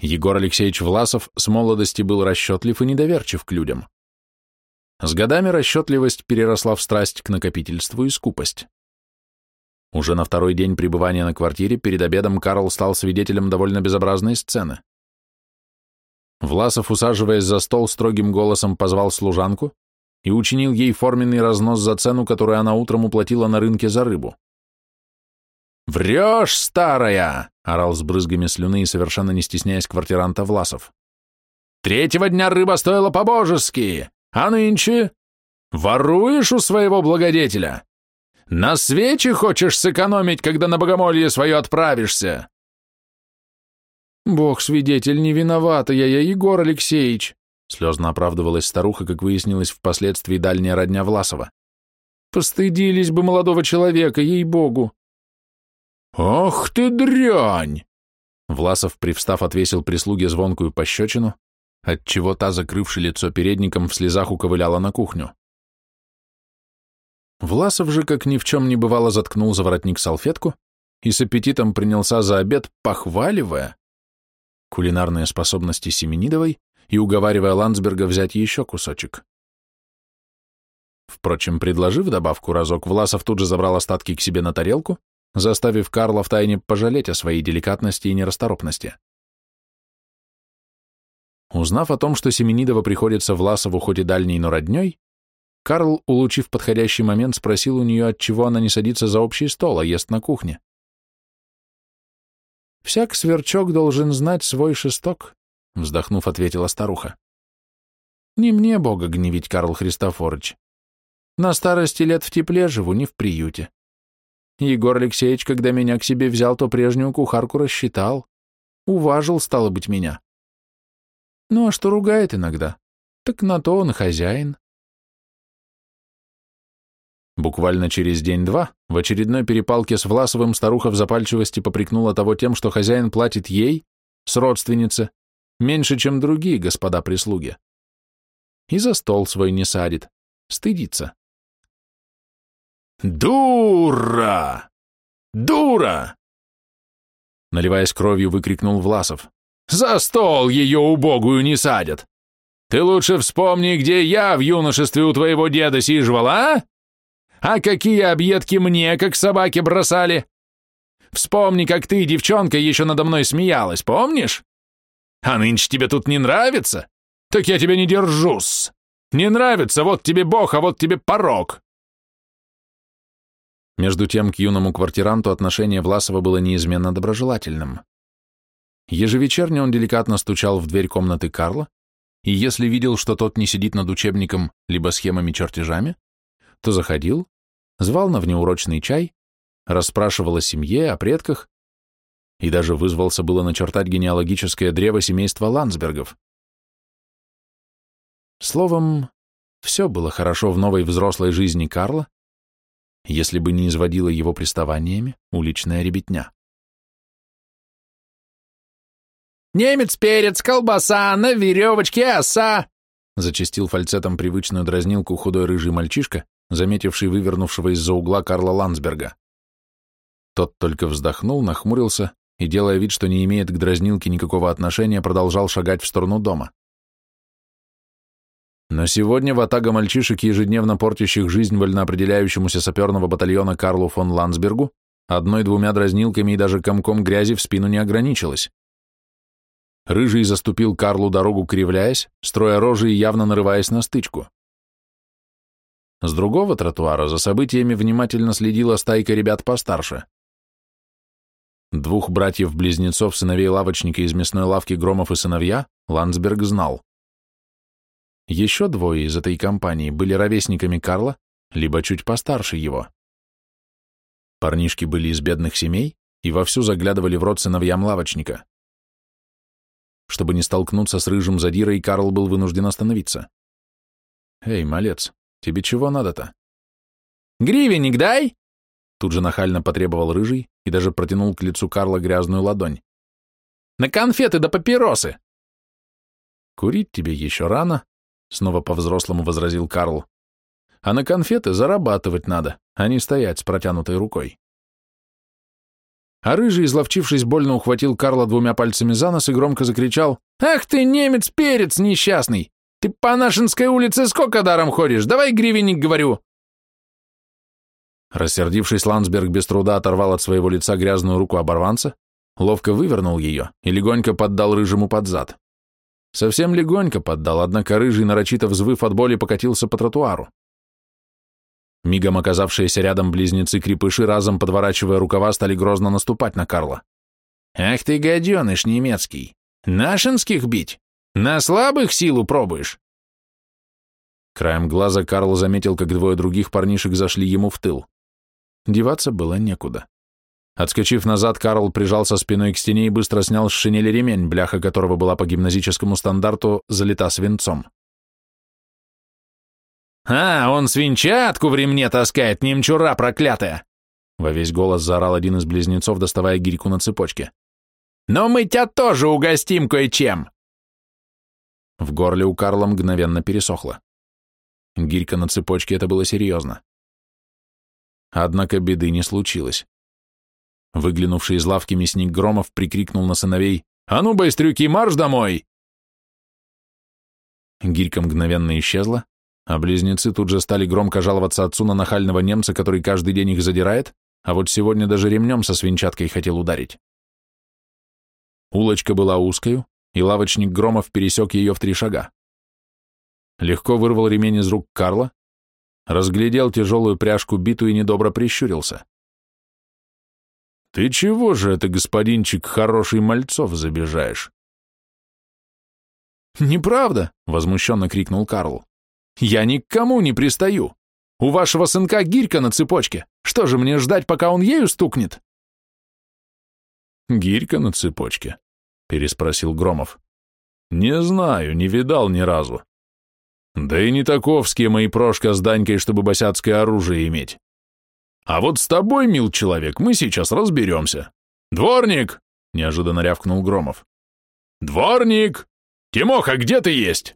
Егор Алексеевич Власов с молодости был расчетлив и недоверчив к людям. С годами расчетливость переросла в страсть к накопительству и скупость. Уже на второй день пребывания на квартире перед обедом Карл стал свидетелем довольно безобразной сцены. Власов, усаживаясь за стол, строгим голосом позвал служанку и учинил ей форменный разнос за цену, которую она утром уплатила на рынке за рыбу. «Врешь, старая!» — орал с брызгами слюны и совершенно не стесняясь квартиранта Власов. «Третьего дня рыба стоила по-божески, а нынче воруешь у своего благодетеля. На свечи хочешь сэкономить, когда на богомолье свое отправишься?» «Бог свидетель, не виновата я, я Егор Алексеевич», слезно оправдывалась старуха, как выяснилось впоследствии дальняя родня Власова. «Постыдились бы молодого человека, ей-богу!» «Ох ты дрянь!» Власов, привстав, отвесил прислуге звонкую пощечину, отчего та, закрывши лицо передником, в слезах уковыляла на кухню. Власов же, как ни в чем не бывало, заткнул за воротник салфетку и с аппетитом принялся за обед, похваливая кулинарные способности Семенидовой и уговаривая Ландсберга взять еще кусочек. Впрочем, предложив добавку разок, Власов тут же забрал остатки к себе на тарелку, заставив Карла втайне пожалеть о своей деликатности и нерасторопности. Узнав о том, что Семенидова приходится Власову хоть и дальней, но родней, Карл, улучив подходящий момент, спросил у нее, отчего она не садится за общий стол, а ест на кухне. «Всяк сверчок должен знать свой шесток», — вздохнув, ответила старуха. «Не мне Бога гневить, Карл Христофорович. На старости лет в тепле живу, не в приюте. Егор Алексеевич, когда меня к себе взял, то прежнюю кухарку рассчитал. Уважил, стало быть, меня. Ну, а что ругает иногда? Так на то он хозяин. Буквально через день-два в очередной перепалке с Власовым старуха в запальчивости попрекнула того тем, что хозяин платит ей, с родственницы, меньше, чем другие господа прислуги. И за стол свой не садит, стыдится. «Дура! Дура!» Наливаясь кровью, выкрикнул Власов. «За стол ее убогую не садят! Ты лучше вспомни, где я в юношестве у твоего деда сиживал, а? А какие объедки мне, как собаки, бросали? Вспомни, как ты, девчонка, еще надо мной смеялась, помнишь? А нынче тебе тут не нравится? Так я тебя не держусь. Не нравится, вот тебе бог, а вот тебе порог. Между тем к юному квартиранту отношение Власова было неизменно доброжелательным. Ежевечерне он деликатно стучал в дверь комнаты Карла, и если видел, что тот не сидит над учебником либо схемами-чертежами, то заходил, звал на внеурочный чай, расспрашивал о семье, о предках и даже вызвался было начертать генеалогическое древо семейства Ландсбергов. Словом, все было хорошо в новой взрослой жизни Карла, если бы не изводила его приставаниями уличная ребятня. «Немец, перец, колбаса, на веревочке оса!» зачастил фальцетом привычную дразнилку худой рыжий мальчишка, заметивший вывернувшего из-за угла Карла Ландсберга. Тот только вздохнул, нахмурился и, делая вид, что не имеет к дразнилке никакого отношения, продолжал шагать в сторону дома. Но сегодня ватага мальчишек, ежедневно портящих жизнь вольноопределяющемуся саперного батальона Карлу фон Ландсбергу, одной-двумя дразнилками и даже комком грязи в спину не ограничилась. Рыжий заступил Карлу дорогу, кривляясь, строя рожи и явно нарываясь на стычку. С другого тротуара за событиями внимательно следила стайка ребят постарше. Двух братьев-близнецов, сыновей лавочника из мясной лавки Громов и сыновья, Ландсберг знал. Еще двое из этой компании были ровесниками Карла, либо чуть постарше его. Парнишки были из бедных семей и вовсю заглядывали в рот сыновьям лавочника. Чтобы не столкнуться с рыжим задирой, Карл был вынужден остановиться. «Эй, малец, тебе чего надо-то?» «Гривенник дай!» Тут же нахально потребовал рыжий и даже протянул к лицу Карла грязную ладонь. «На конфеты да папиросы!» «Курить тебе еще рано», снова по-взрослому возразил Карл. А на конфеты зарабатывать надо, а не стоять с протянутой рукой. А рыжий, изловчившись, больно ухватил Карла двумя пальцами за нос и громко закричал «Ах ты, немец-перец несчастный! Ты по Нашинской улице сколько даром ходишь? Давай гривенник, говорю!» Рассердившись, Ландсберг без труда оторвал от своего лица грязную руку оборванца, ловко вывернул ее и легонько поддал рыжему под зад. Совсем легонько поддал, однако рыжий, нарочито взвыв от боли, покатился по тротуару. Мигом оказавшиеся рядом близнецы-крепыши, разом подворачивая рукава, стали грозно наступать на Карла. «Ах ты, гаденыш немецкий! Нашинских бить? На слабых силу пробуешь?» Краем глаза Карл заметил, как двое других парнишек зашли ему в тыл. Деваться было некуда. Отскочив назад, Карл прижался спиной к стене и быстро снял с шинели ремень, бляха которого была по гимназическому стандарту залита свинцом. «А, он свинчатку в ремне таскает, немчура проклятая!» Во весь голос заорал один из близнецов, доставая гирьку на цепочке. «Но мы тебя тоже угостим кое-чем!» В горле у Карла мгновенно пересохло. Гирька на цепочке — это было серьезно. Однако беды не случилось. Выглянувший из лавки мясник Громов прикрикнул на сыновей «А ну, байстрюки, марш домой!» Гирька мгновенно исчезла, а близнецы тут же стали громко жаловаться отцу на нахального немца, который каждый день их задирает, а вот сегодня даже ремнем со свинчаткой хотел ударить. Улочка была узкою, и лавочник Громов пересек ее в три шага. Легко вырвал ремень из рук Карла, разглядел тяжелую пряжку биту и недобро прищурился. «Ты чего же это, господинчик, хороший Мальцов, забежаешь?» «Неправда!» — возмущенно крикнул Карл. «Я ни к кому не пристаю! У вашего сынка гирька на цепочке! Что же мне ждать, пока он ею стукнет?» «Гирька на цепочке?» — переспросил Громов. «Не знаю, не видал ни разу. Да и не таковские мои прошка с Данькой, чтобы босяцкое оружие иметь. А вот с тобой, мил человек, мы сейчас разберемся. Дворник! Неожиданно рявкнул Громов. Дворник! Тимоха, где ты есть?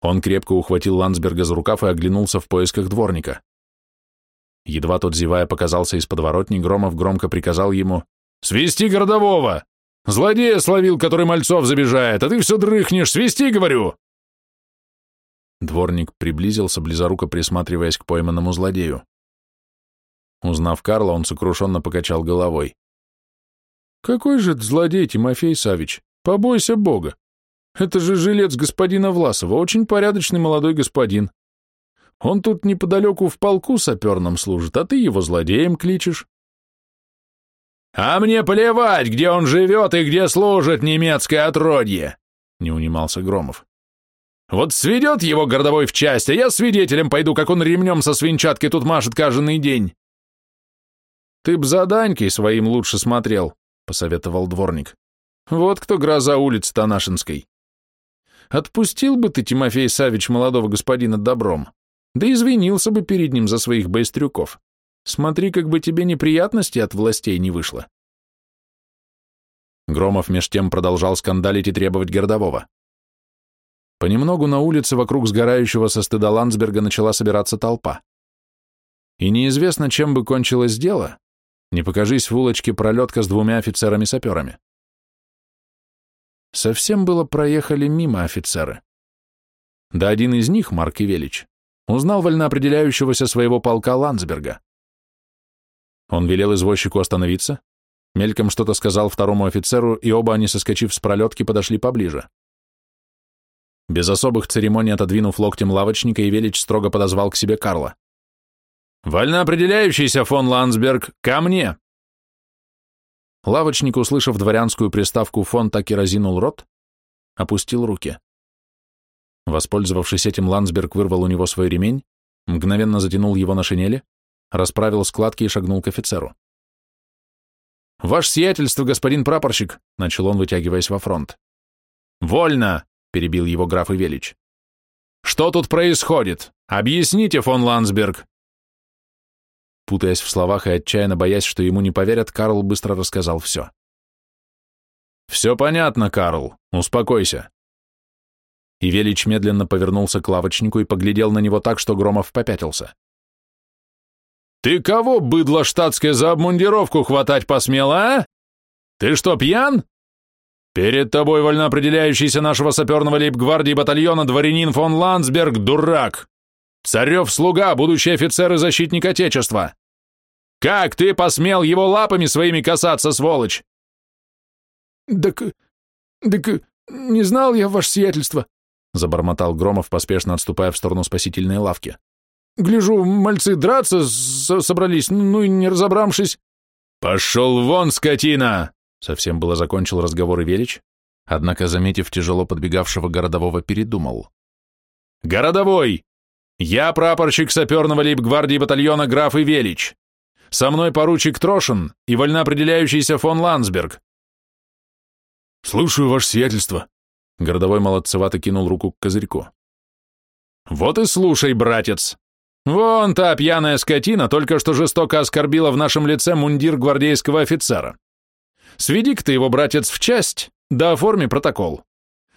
Он крепко ухватил Ландсберга за рукав и оглянулся в поисках дворника. Едва тот, зевая, показался из подворотни, Громов громко приказал ему «Свести городового! Злодея словил, который мальцов забежает, а ты все дрыхнешь, свести, говорю!» Дворник приблизился, близоруко присматриваясь к пойманному злодею. Узнав Карла, он сокрушенно покачал головой. «Какой же это злодей, Тимофей Савич? Побойся Бога! Это же жилец господина Власова, очень порядочный молодой господин. Он тут неподалеку в полку саперном служит, а ты его злодеем кличешь». «А мне плевать, где он живет и где служит немецкое отродье!» — не унимался Громов. «Вот сведет его городовой в часть, а я свидетелем пойду, как он ремнем со свинчаткой тут машет каждый день. «Ты б за Данькой своим лучше смотрел», — посоветовал дворник. «Вот кто гроза улицы Танашинской. Отпустил бы ты, Тимофей Савич, молодого господина добром, да извинился бы перед ним за своих байстрюков. Смотри, как бы тебе неприятности от властей не вышло». Громов меж тем продолжал скандалить и требовать городового. Понемногу на улице вокруг сгорающего со стыда Ландсберга начала собираться толпа. И неизвестно, чем бы кончилось дело, не покажись в улочке пролетка с двумя офицерами-саперами. Совсем было проехали мимо офицеры. Да один из них, Марк Ивелич, узнал вольноопределяющегося своего полка Ландсберга. Он велел извозчику остановиться, мельком что-то сказал второму офицеру, и оба они, соскочив с пролетки, подошли поближе. Без особых церемоний отодвинув локтем лавочника, Ивелич строго подозвал к себе Карла. «Вольноопределяющийся фон Ландсберг, ко мне!» Лавочник, услышав дворянскую приставку «фон», так и разинул рот, опустил руки. Воспользовавшись этим, Ландсберг вырвал у него свой ремень, мгновенно затянул его на шинели, расправил складки и шагнул к офицеру. «Ваше сиятельство, господин прапорщик!» — начал он, вытягиваясь во фронт. «Вольно!» — перебил его граф Ивелич. «Что тут происходит? Объясните, фон Ландсберг!» Путаясь в словах и отчаянно боясь, что ему не поверят, Карл быстро рассказал все. «Все понятно, Карл. Успокойся. И Велич медленно повернулся к лавочнику и поглядел на него так, что Громов попятился. «Ты кого, быдло штатское, за обмундировку хватать посмел, а? Ты что, пьян? Перед тобой вольноопределяющийся нашего саперного лейб-гвардии батальона дворянин фон Ландсберг, дурак! Царев слуга, будущий офицер и защитник Отечества! Как ты посмел его лапами своими касаться, сволочь?» «Так... так... не знал я, ваше сиятельство», забормотал Громов, поспешно отступая в сторону спасительной лавки. «Гляжу, мальцы драться собрались, ну и не разобравшись...» «Пошел вон, скотина!» Совсем было закончил разговор и Велич, однако, заметив тяжело подбегавшего городового, передумал. «Городовой! Я прапорщик саперного лейб-гвардии батальона граф Ивелич. Со мной поручик Трошин и вольноопределяющийся фон Ландсберг». «Слушаю, ваше сиятельство», Городовой молодцевато кинул руку к козырьку. «Вот и слушай, братец. Вон та пьяная скотина только что жестоко оскорбила в нашем лице мундир гвардейского офицера. Сведи-ка ты его, братец, в часть, да оформи протокол.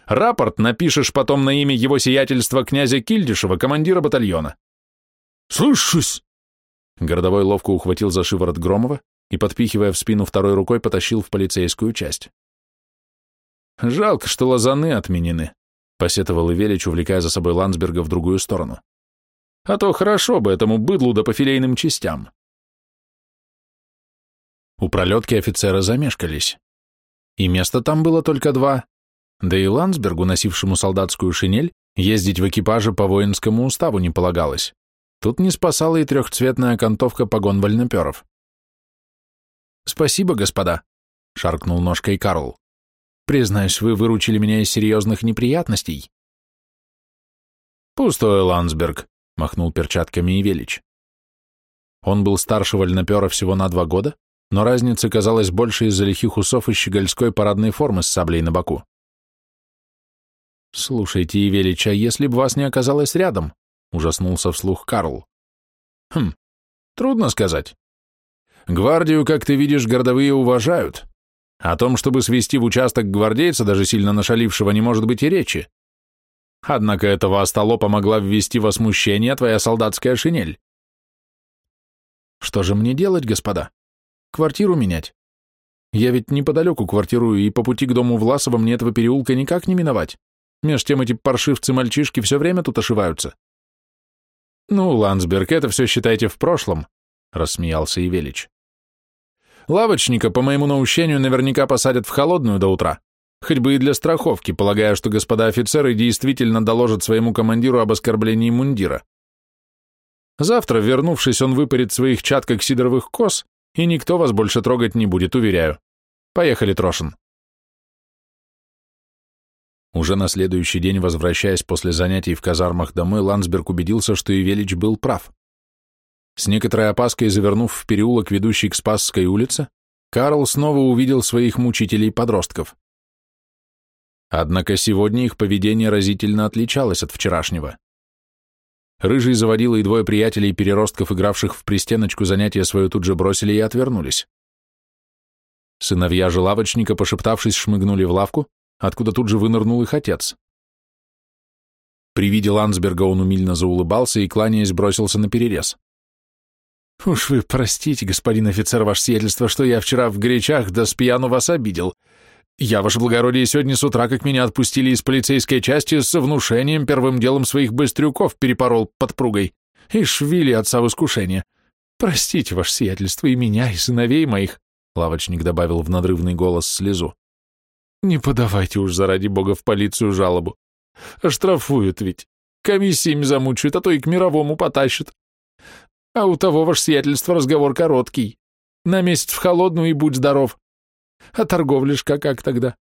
Рапорт напишешь потом на имя его сиятельства князя Кильдишева, командира батальона». «Слушаюсь!» Городовой ловко ухватил за шиворот Громова и, подпихивая в спину второй рукой, потащил в полицейскую часть. Жалко, что лазаны отменены, посетовал Ивелич, увлекая за собой Ландсберга в другую сторону. А то хорошо бы этому быдлу да по филейным частям. У пролетки офицеры замешкались. И места там было только два, да и Ландсбергу, носившему солдатскую шинель, ездить в экипаже по воинскому уставу не полагалось. Тут не спасала и трехцветная окантовка погон вольноперов. «Спасибо, господа», — шаркнул ножкой Карл. Признаюсь, вы выручили меня из серьезных неприятностей. Пустой, Ландсберг, махнул перчатками и Велич. Он был старше вольнопера всего на два года, но разница казалась больше из-за лихих усов и щегольской парадной формы с саблей на боку. «Слушайте, Ивелич, а если бы вас не оказалось рядом?» — ужаснулся вслух Карл. «Хм, трудно сказать. Гвардию, как ты видишь, городовые уважают, о том, чтобы свести в участок гвардейца, даже сильно нашалившего, не может быть и речи. Однако этого остолопа могла ввести во смущение твоя солдатская шинель. Что же мне делать, господа? Квартиру менять? Я ведь неподалеку квартирую, и по пути к дому Власова мне этого переулка никак не миновать. Меж тем эти паршивцы-мальчишки все время тут ошиваются. Ну, Ландсберг, это все считайте в прошлом, — рассмеялся Ивелич. Лавочника, по моему наущению, наверняка посадят в холодную до утра, хоть бы и для страховки, полагая, что господа офицеры действительно доложат своему командиру об оскорблении мундира. Завтра, вернувшись, он выпарит своих чад, как сидоровых коз, и никто вас больше трогать не будет, уверяю. Поехали, Трошин. Уже на следующий день, возвращаясь после занятий в казармах домой, Ландсберг убедился, что Ивелич был прав. С некоторой опаской завернув в переулок, ведущий к Спасской улице, Карл снова увидел своих мучителей-подростков. Однако сегодня их поведение разительно отличалось от вчерашнего. Рыжий заводил и двое приятелей-переростков, игравших в пристеночку, занятия свое тут же бросили и отвернулись. Сыновья же лавочника, пошептавшись, шмыгнули в лавку, откуда тут же вынырнул их отец. При виде Ландсберга он умильно заулыбался и, кланяясь, бросился на перерез. «Уж вы простите, господин офицер, ваше сиятельство, что я вчера в горячах да с пьяну вас обидел. Я, ваше благородие, сегодня с утра, как меня отпустили из полицейской части, с внушением первым делом своих быстрюков перепорол подпругой и швили отца в искушение. Простите, ваше сиятельство, и меня, и сыновей моих», — лавочник добавил в надрывный голос слезу. «Не подавайте уж, заради бога, в полицию жалобу. Оштрафуют ведь. Комиссиями замучают, а то и к мировому потащат. А у того, ваше сиятельство, разговор короткий. На месяц в холодную и будь здоров. А торговляшка как тогда?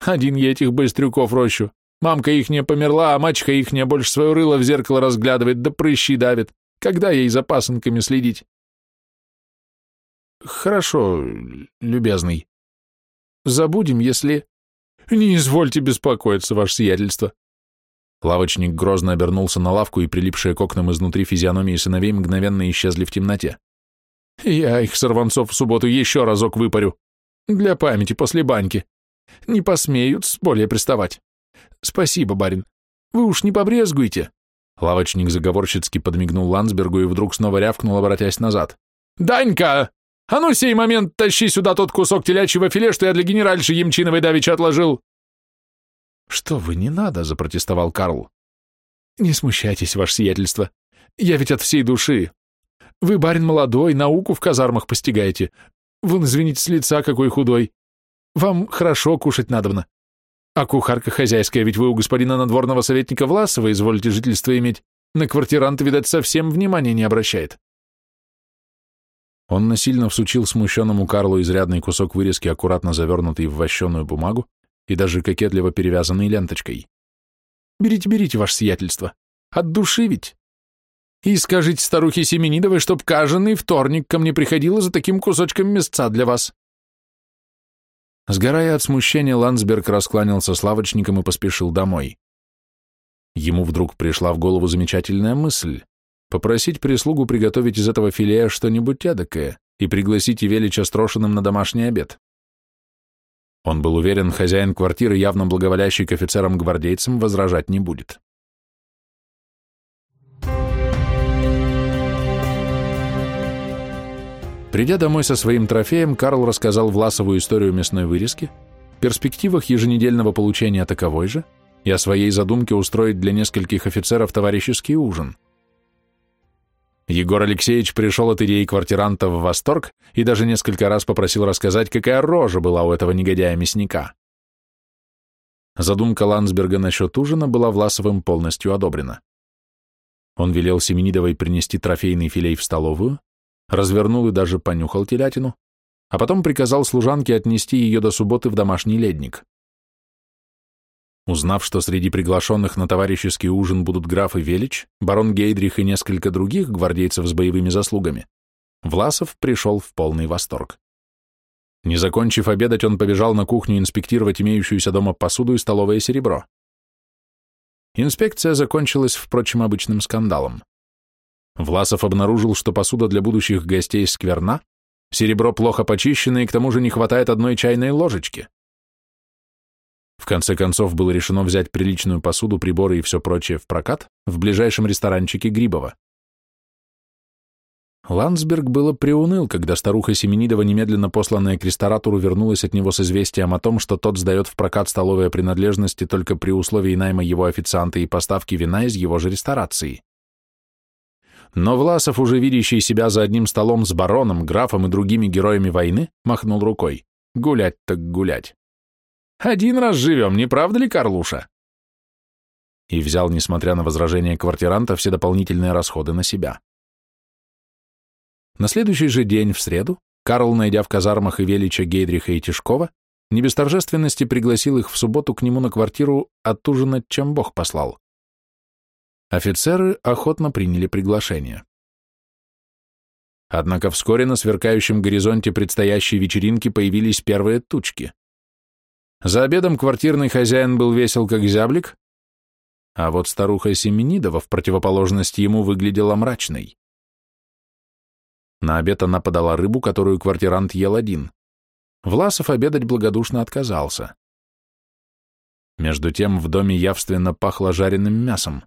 Один я этих быстрюков рощу. Мамка их не померла, а мачеха их не больше свое рыло в зеркало разглядывает, да прыщи давит. Когда ей за пасынками следить? Хорошо, любезный. Забудем, если... Не извольте беспокоиться, ваше сиятельство. Лавочник грозно обернулся на лавку, и прилипшие к окнам изнутри физиономии сыновей мгновенно исчезли в темноте. «Я их, сорванцов, в субботу еще разок выпарю. Для памяти после баньки. Не посмеют более приставать. Спасибо, барин. Вы уж не побрезгуйте». Лавочник заговорщицки подмигнул Ландсбергу и вдруг снова рявкнул, обратясь назад. «Данька! А ну сей момент тащи сюда тот кусок телячьего филе, что я для генеральши Емчиновой давеча отложил!» «Что вы, не надо!» — запротестовал Карл. «Не смущайтесь, ваше сиятельство. Я ведь от всей души. Вы, барин молодой, науку в казармах постигаете. Вон, извините, с лица какой худой. Вам хорошо кушать надобно. А кухарка хозяйская, ведь вы у господина надворного советника Власова изволите жительство иметь. На квартиранта, видать, совсем внимания не обращает». Он насильно всучил смущенному Карлу изрядный кусок вырезки, аккуратно завернутый в вощеную бумагу, и даже кокетливо перевязанный ленточкой. «Берите, берите, ваше сиятельство. От души ведь. И скажите старухе Семенидовой, чтоб каждый вторник ко мне приходила за таким кусочком мясца для вас». Сгорая от смущения, Ландсберг раскланялся с лавочником и поспешил домой. Ему вдруг пришла в голову замечательная мысль — попросить прислугу приготовить из этого филея что-нибудь эдакое и пригласить Ивелича Строшиным на домашний обед. Он был уверен, хозяин квартиры, явно благоволящий к офицерам-гвардейцам, возражать не будет. Придя домой со своим трофеем, Карл рассказал Власову историю мясной вырезки, перспективах еженедельного получения таковой же и о своей задумке устроить для нескольких офицеров товарищеский ужин – Егор Алексеевич пришел от идеи квартиранта в восторг и даже несколько раз попросил рассказать, какая рожа была у этого негодяя-мясника. Задумка Ландсберга насчет ужина была Власовым полностью одобрена. Он велел Семенидовой принести трофейный филей в столовую, развернул и даже понюхал телятину, а потом приказал служанке отнести ее до субботы в домашний ледник. Узнав, что среди приглашенных на товарищеский ужин будут граф и Велич, барон Гейдрих и несколько других гвардейцев с боевыми заслугами, Власов пришел в полный восторг. Не закончив обедать, он побежал на кухню инспектировать имеющуюся дома посуду и столовое серебро. Инспекция закончилась, впрочем, обычным скандалом. Власов обнаружил, что посуда для будущих гостей скверна, серебро плохо почищено и к тому же не хватает одной чайной ложечки. В конце концов было решено взять приличную посуду, приборы и все прочее в прокат в ближайшем ресторанчике Грибова. Ландсберг было приуныл, когда старуха Семенидова, немедленно посланная к ресторатору, вернулась от него с известием о том, что тот сдает в прокат столовые принадлежности только при условии найма его официанта и поставки вина из его же ресторации. Но Власов, уже видящий себя за одним столом с бароном, графом и другими героями войны, махнул рукой. Гулять так гулять. Один раз живем, не правда ли, Карлуша?» И взял, несмотря на возражения квартиранта, все дополнительные расходы на себя. На следующий же день, в среду, Карл, найдя в казармах и Велича, Гейдриха и Тишкова, не без торжественности пригласил их в субботу к нему на квартиру отужинать, чем Бог послал. Офицеры охотно приняли приглашение. Однако вскоре на сверкающем горизонте предстоящей вечеринки появились первые тучки. За обедом квартирный хозяин был весел, как зяблик, а вот старуха Семенидова в противоположность ему выглядела мрачной. На обед она подала рыбу, которую квартирант ел один. Власов обедать благодушно отказался. Между тем в доме явственно пахло жареным мясом.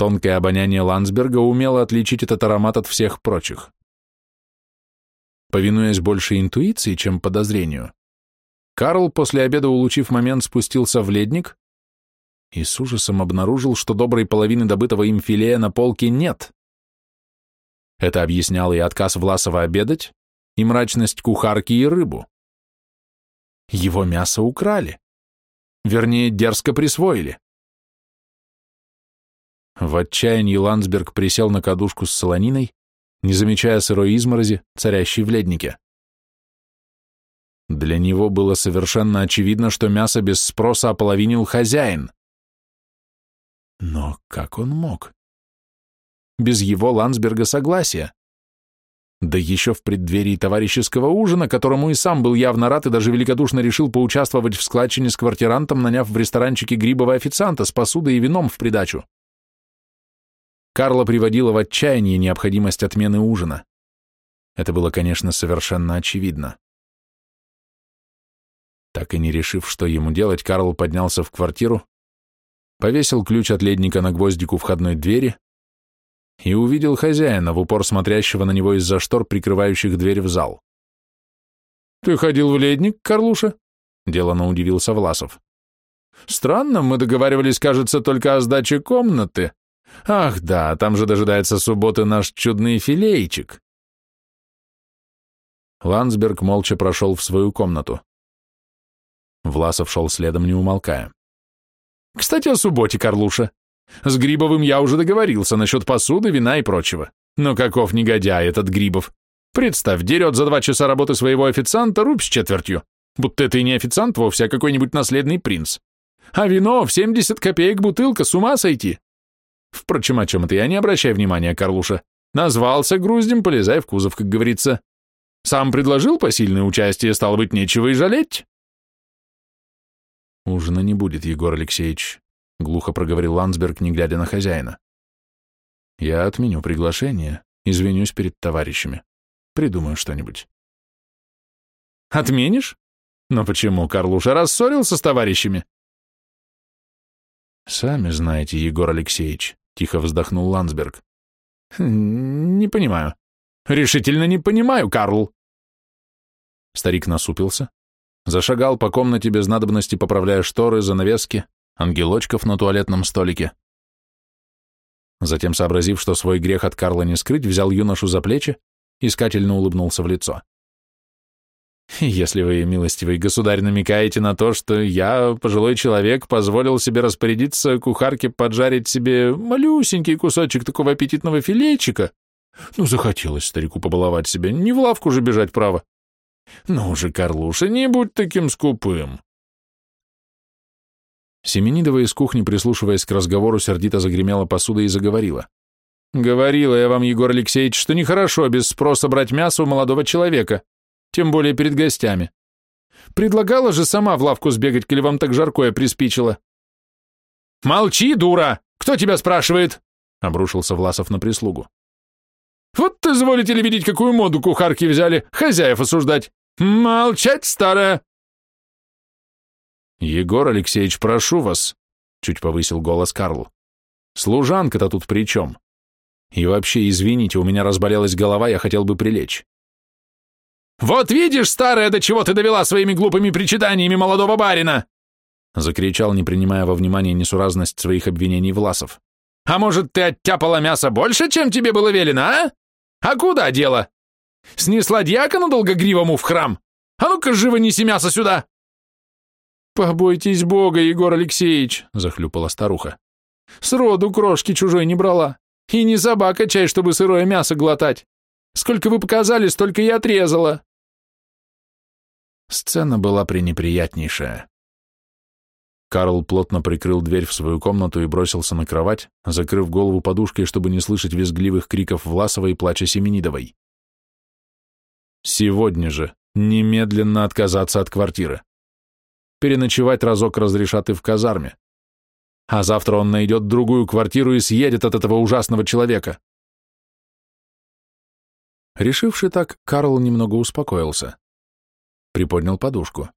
Тонкое обоняние Ландсберга умело отличить этот аромат от всех прочих. Повинуясь больше интуиции, чем подозрению, Карл, после обеда улучив момент, спустился в ледник и с ужасом обнаружил, что доброй половины добытого им филея на полке нет. Это объясняло и отказ Власова обедать, и мрачность кухарки и рыбу. Его мясо украли. Вернее, дерзко присвоили. В отчаянии Ландсберг присел на кадушку с солониной, не замечая сырой изморози, царящей в леднике. Для него было совершенно очевидно, что мясо без спроса ополовинил хозяин. Но как он мог? Без его Ландсберга согласия. Да еще в преддверии товарищеского ужина, которому и сам был явно рад и даже великодушно решил поучаствовать в складчине с квартирантом, наняв в ресторанчике грибового официанта с посудой и вином в придачу. Карла приводила в отчаяние необходимость отмены ужина. Это было, конечно, совершенно очевидно. Так и не решив, что ему делать, Карл поднялся в квартиру, повесил ключ от ледника на гвоздику входной двери и увидел хозяина, в упор смотрящего на него из-за штор, прикрывающих дверь в зал. «Ты ходил в ледник, Карлуша?» — делано удивился Власов. «Странно, мы договаривались, кажется, только о сдаче комнаты. Ах да, там же дожидается субботы наш чудный филейчик». Ландсберг молча прошел в свою комнату. Власов шел следом, не умолкая. «Кстати, о субботе, Карлуша. С Грибовым я уже договорился насчет посуды, вина и прочего. Но каков негодяй этот Грибов. Представь, дерет за два часа работы своего официанта рубь с четвертью. Будто это и не официант вовсе, а какой-нибудь наследный принц. А вино в 70 копеек бутылка, с ума сойти. Впрочем, о чем это я не обращай внимания, Карлуша. Назвался груздем, полезай в кузов, как говорится. Сам предложил посильное участие, стало быть, нечего и жалеть. Ужина не будет, Егор Алексеевич, глухо проговорил Ландсберг, не глядя на хозяина. Я отменю приглашение, извинюсь перед товарищами. Придумаю что-нибудь. Отменишь? Но почему Карлуша рассорился с товарищами? Сами знаете, Егор Алексеевич, тихо вздохнул Ландсберг. Не понимаю. Решительно не понимаю, Карл. Старик насупился, зашагал по комнате без надобности, поправляя шторы, занавески, ангелочков на туалетном столике. Затем, сообразив, что свой грех от Карла не скрыть, взял юношу за плечи, искательно улыбнулся в лицо. «Если вы, милостивый государь, намекаете на то, что я, пожилой человек, позволил себе распорядиться кухарке поджарить себе малюсенький кусочек такого аппетитного филейчика, ну, захотелось старику побаловать себя, не в лавку же бежать, право. Ну же, Карлуша, не будь таким скупым. Семенидова из кухни, прислушиваясь к разговору, сердито загремела посуда и заговорила. «Говорила я вам, Егор Алексеевич, что нехорошо без спроса брать мясо у молодого человека, тем более перед гостями. Предлагала же сама в лавку сбегать, коли вам так жаркое приспичило». «Молчи, дура! Кто тебя спрашивает?» — обрушился Власов на прислугу. «Вот изволите ли видеть, какую моду кухарки взяли, хозяев осуждать? Молчать, старая!» «Егор Алексеевич, прошу вас», — чуть повысил голос Карл. «Служанка-то тут при чем? И вообще, извините, у меня разболелась голова, я хотел бы прилечь». «Вот видишь, старая, до чего ты довела своими глупыми причитаниями молодого барина!» Закричал, не принимая во внимание несуразность своих обвинений Власов. «А может, ты оттяпала мясо больше, чем тебе было велено, а? А куда дело? Снесла дьякона долгогривому в храм? А ну-ка, живо неси мясо сюда!» «Побойтесь Бога, Егор Алексеевич!» — захлюпала старуха. «Сроду крошки чужой не брала. И не собака чай, чтобы сырое мясо глотать. Сколько вы показали, столько я отрезала!» Сцена была пренеприятнейшая. Карл плотно прикрыл дверь в свою комнату и бросился на кровать, закрыв голову подушкой, чтобы не слышать визгливых криков Власова и плача Семенидовой. Сегодня же немедленно отказаться от квартиры. Переночевать разок разрешат и в казарме. А завтра он найдет другую квартиру и съедет от этого ужасного человека. Решивший так, Карл немного успокоился. Приподнял подушку.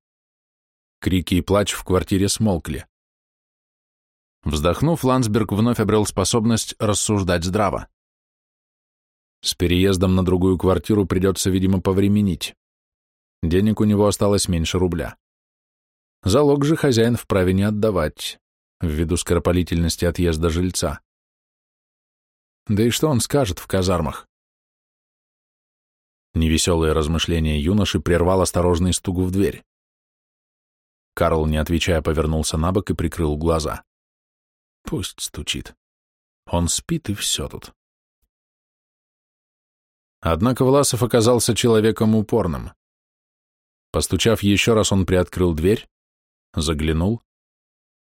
Крики и плач в квартире смолкли. Вздохнув, Ландсберг вновь обрел способность рассуждать здраво. С переездом на другую квартиру придется, видимо, повременить. Денег у него осталось меньше рубля. Залог же хозяин вправе не отдавать, ввиду скоропалительности отъезда жильца. Да и что он скажет в казармах? Невеселые размышления юноши прервал осторожный стук в дверь. Карл, не отвечая, повернулся на бок и прикрыл глаза. Пусть стучит. Он спит, и все тут. Однако Власов оказался человеком упорным. Постучав еще раз, он приоткрыл дверь, заглянул,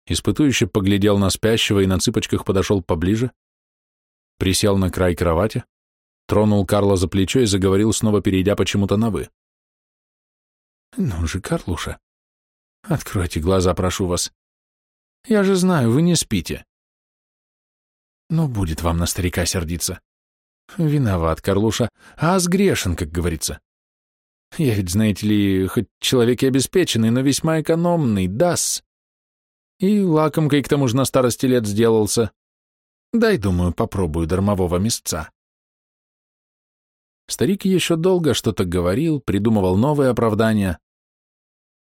испытующе поглядел на спящего и на цыпочках подошел поближе, присел на край кровати, тронул Карла за плечо и заговорил, снова перейдя почему-то на «вы». «Ну же, Карлуша, откройте глаза, прошу вас. Я же знаю, вы не спите». «Ну, будет вам на старика сердиться. Виноват, Карлуша, а сгрешен, как говорится. Я ведь, знаете ли, хоть человек и обеспеченный, но весьма экономный, дас. И лакомкой к тому же на старости лет сделался. Дай, думаю, попробую дармового мясца. Старик еще долго что-то говорил, придумывал новые оправдания.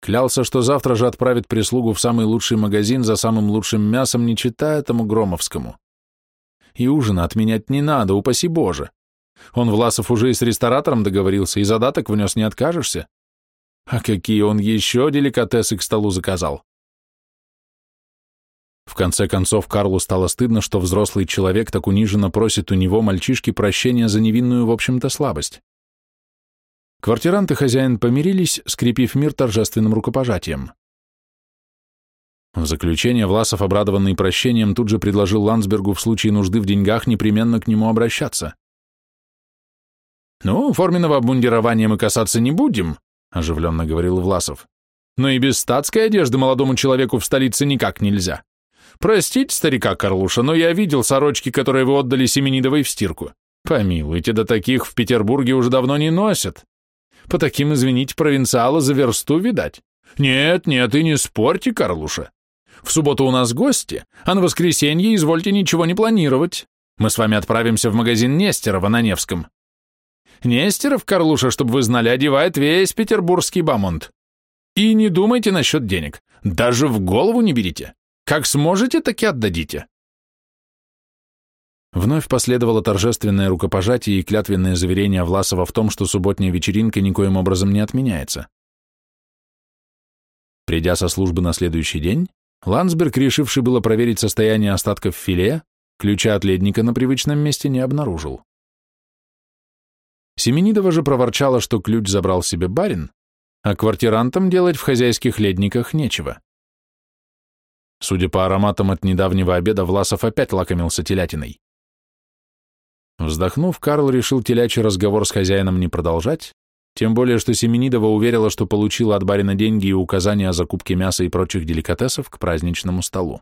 Клялся, что завтра же отправит прислугу в самый лучший магазин за самым лучшим мясом, не читая этому Громовскому. И ужина отменять не надо, упаси Боже. Он, Власов, уже и с ресторатором договорился, и задаток внес не откажешься. А какие он еще деликатесы к столу заказал? В конце концов, Карлу стало стыдно, что взрослый человек так униженно просит у него, мальчишки, прощения за невинную, в общем-то, слабость. Квартирант и хозяин помирились, скрепив мир торжественным рукопожатием. В заключение Власов, обрадованный прощением, тут же предложил Ландсбергу в случае нужды в деньгах непременно к нему обращаться. «Ну, форменного обмундирования мы касаться не будем», — оживленно говорил Власов. «Но и без статской одежды молодому человеку в столице никак нельзя. Простите, старика Карлуша, но я видел сорочки, которые вы отдали Семенидовой в стирку. Помилуйте, до таких в Петербурге уже давно не носят. По таким, извините, провинциала за версту видать. Нет, нет, и не спорьте, Карлуша. В субботу у нас гости, а на воскресенье извольте ничего не планировать. Мы с вами отправимся в магазин Нестерова на Невском. Нестеров, Карлуша, чтобы вы знали, одевает весь петербургский бамонт. И не думайте насчет денег. Даже в голову не берите. Как сможете, так и отдадите. Вновь последовало торжественное рукопожатие и клятвенное заверение Власова в том, что субботняя вечеринка никоим образом не отменяется. Придя со службы на следующий день, Ландсберг, решивший было проверить состояние остатков филе, ключа от ледника на привычном месте не обнаружил. Семенидова же проворчала, что ключ забрал себе барин, а квартирантам делать в хозяйских ледниках нечего. Судя по ароматам от недавнего обеда, Власов опять лакомился телятиной. Вздохнув, Карл решил телячий разговор с хозяином не продолжать, тем более, что Семенидова уверила, что получила от барина деньги и указания о закупке мяса и прочих деликатесов к праздничному столу.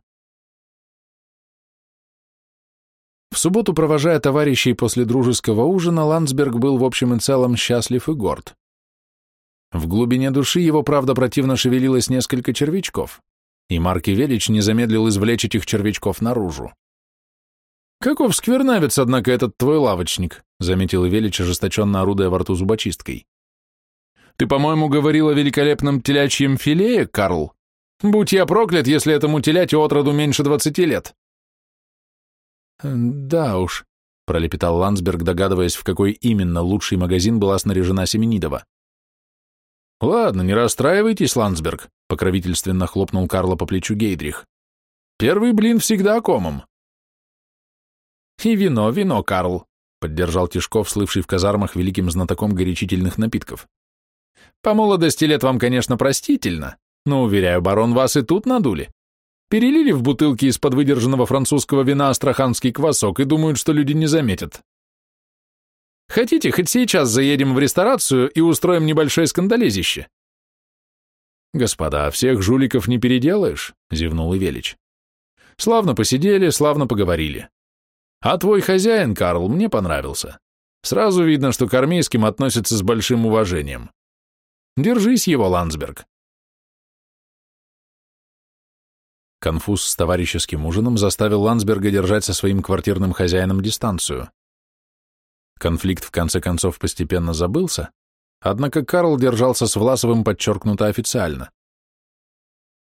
В субботу, провожая товарищей после дружеского ужина, Ландсберг был в общем и целом счастлив и горд. В глубине души его, правда, противно шевелилось несколько червячков, и Марк Велич не замедлил извлечь этих червячков наружу. «Каков сквернавец, однако, этот твой лавочник», — заметил Велич, ожесточенно орудуя во рту зубочисткой. «Ты, по-моему, говорил о великолепном телячьем филее, Карл? Будь я проклят, если этому телятю отроду меньше двадцати лет». «Да уж», — пролепетал Ландсберг, догадываясь, в какой именно лучший магазин была снаряжена Семенидова. «Ладно, не расстраивайтесь, Ландсберг», — покровительственно хлопнул Карла по плечу Гейдрих. «Первый блин всегда комом». «И вино, вино, Карл», — поддержал Тишков, слывший в казармах великим знатоком горячительных напитков. «По молодости лет вам, конечно, простительно, но, уверяю, барон, вас и тут надули. Перелили в бутылки из-под выдержанного французского вина астраханский квасок и думают, что люди не заметят. Хотите, хоть сейчас заедем в ресторацию и устроим небольшое скандалезище?» «Господа, всех жуликов не переделаешь», — зевнул Ивелич. «Славно посидели, славно поговорили. А твой хозяин, Карл, мне понравился. Сразу видно, что к армейским относится с большим уважением. Держись его, Ландсберг. Конфуз с товарищеским ужином заставил Ландсберга держать со своим квартирным хозяином дистанцию. Конфликт в конце концов постепенно забылся, однако Карл держался с Власовым подчеркнуто официально.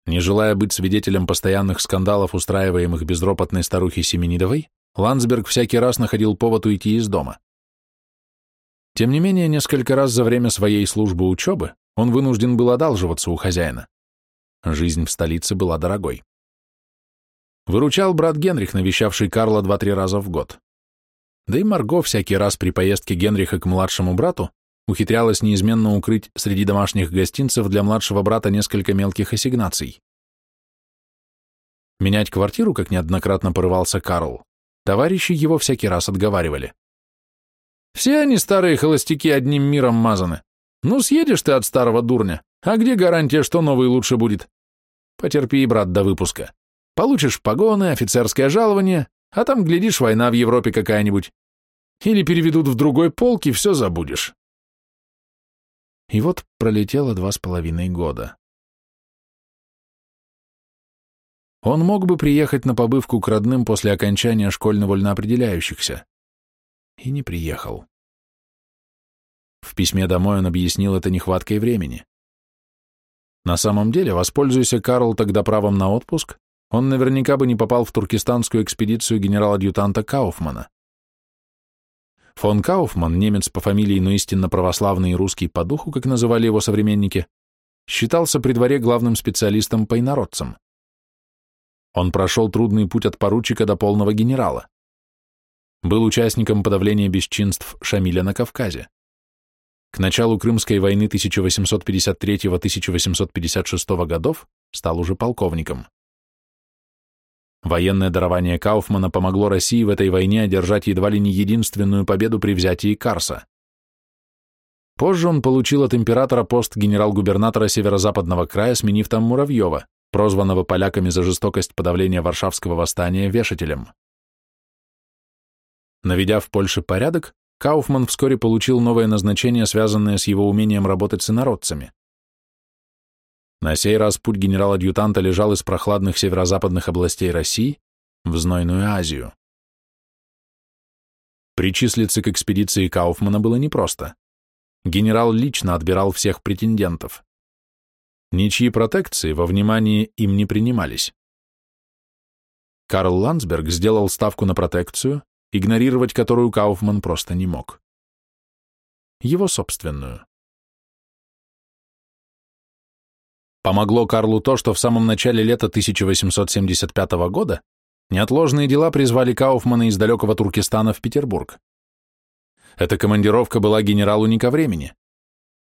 Не желая быть свидетелем постоянных скандалов, устраиваемых безропотной старухой Семенидовой, Ландсберг всякий раз находил повод уйти из дома. Тем не менее, несколько раз за время своей службы учебы он вынужден был одалживаться у хозяина. Жизнь в столице была дорогой. Выручал брат Генрих, навещавший Карла два-три раза в год. Да и Марго всякий раз при поездке Генриха к младшему брату ухитрялась неизменно укрыть среди домашних гостинцев для младшего брата несколько мелких ассигнаций. Менять квартиру, как неоднократно порывался Карл, товарищи его всякий раз отговаривали. «Все они старые холостяки одним миром мазаны. Ну, съедешь ты от старого дурня, а где гарантия, что новый лучше будет? Потерпи, брат, до выпуска. Получишь погоны, офицерское жалование, а там, глядишь, война в Европе какая-нибудь. Или переведут в другой полк, и все забудешь. И вот пролетело два с половиной года. Он мог бы приехать на побывку к родным после окончания школьно-вольноопределяющихся. И не приехал. В письме домой он объяснил это нехваткой времени. На самом деле, воспользуйся Карл тогда правом на отпуск, он наверняка бы не попал в туркестанскую экспедицию генерал-адъютанта Кауфмана. Фон Кауфман, немец по фамилии, но истинно православный и русский по духу, как называли его современники, считался при дворе главным специалистом по инородцам. Он прошел трудный путь от поручика до полного генерала. Был участником подавления бесчинств Шамиля на Кавказе. К началу Крымской войны 1853-1856 годов стал уже полковником. Военное дарование Кауфмана помогло России в этой войне одержать едва ли не единственную победу при взятии Карса. Позже он получил от императора пост генерал-губернатора северо-западного края, сменив там Муравьева, прозванного поляками за жестокость подавления Варшавского восстания вешателем. Наведя в Польше порядок, Кауфман вскоре получил новое назначение, связанное с его умением работать с инородцами. На сей раз путь генерал-адъютанта лежал из прохладных северо-западных областей России в знойную Азию. Причислиться к экспедиции Кауфмана было непросто. Генерал лично отбирал всех претендентов. Ничьи протекции во внимание им не принимались. Карл Ландсберг сделал ставку на протекцию, игнорировать которую Кауфман просто не мог. Его собственную. Помогло Карлу то, что в самом начале лета 1875 года неотложные дела призвали Кауфмана из далекого Туркестана в Петербург. Эта командировка была генералу не ко времени.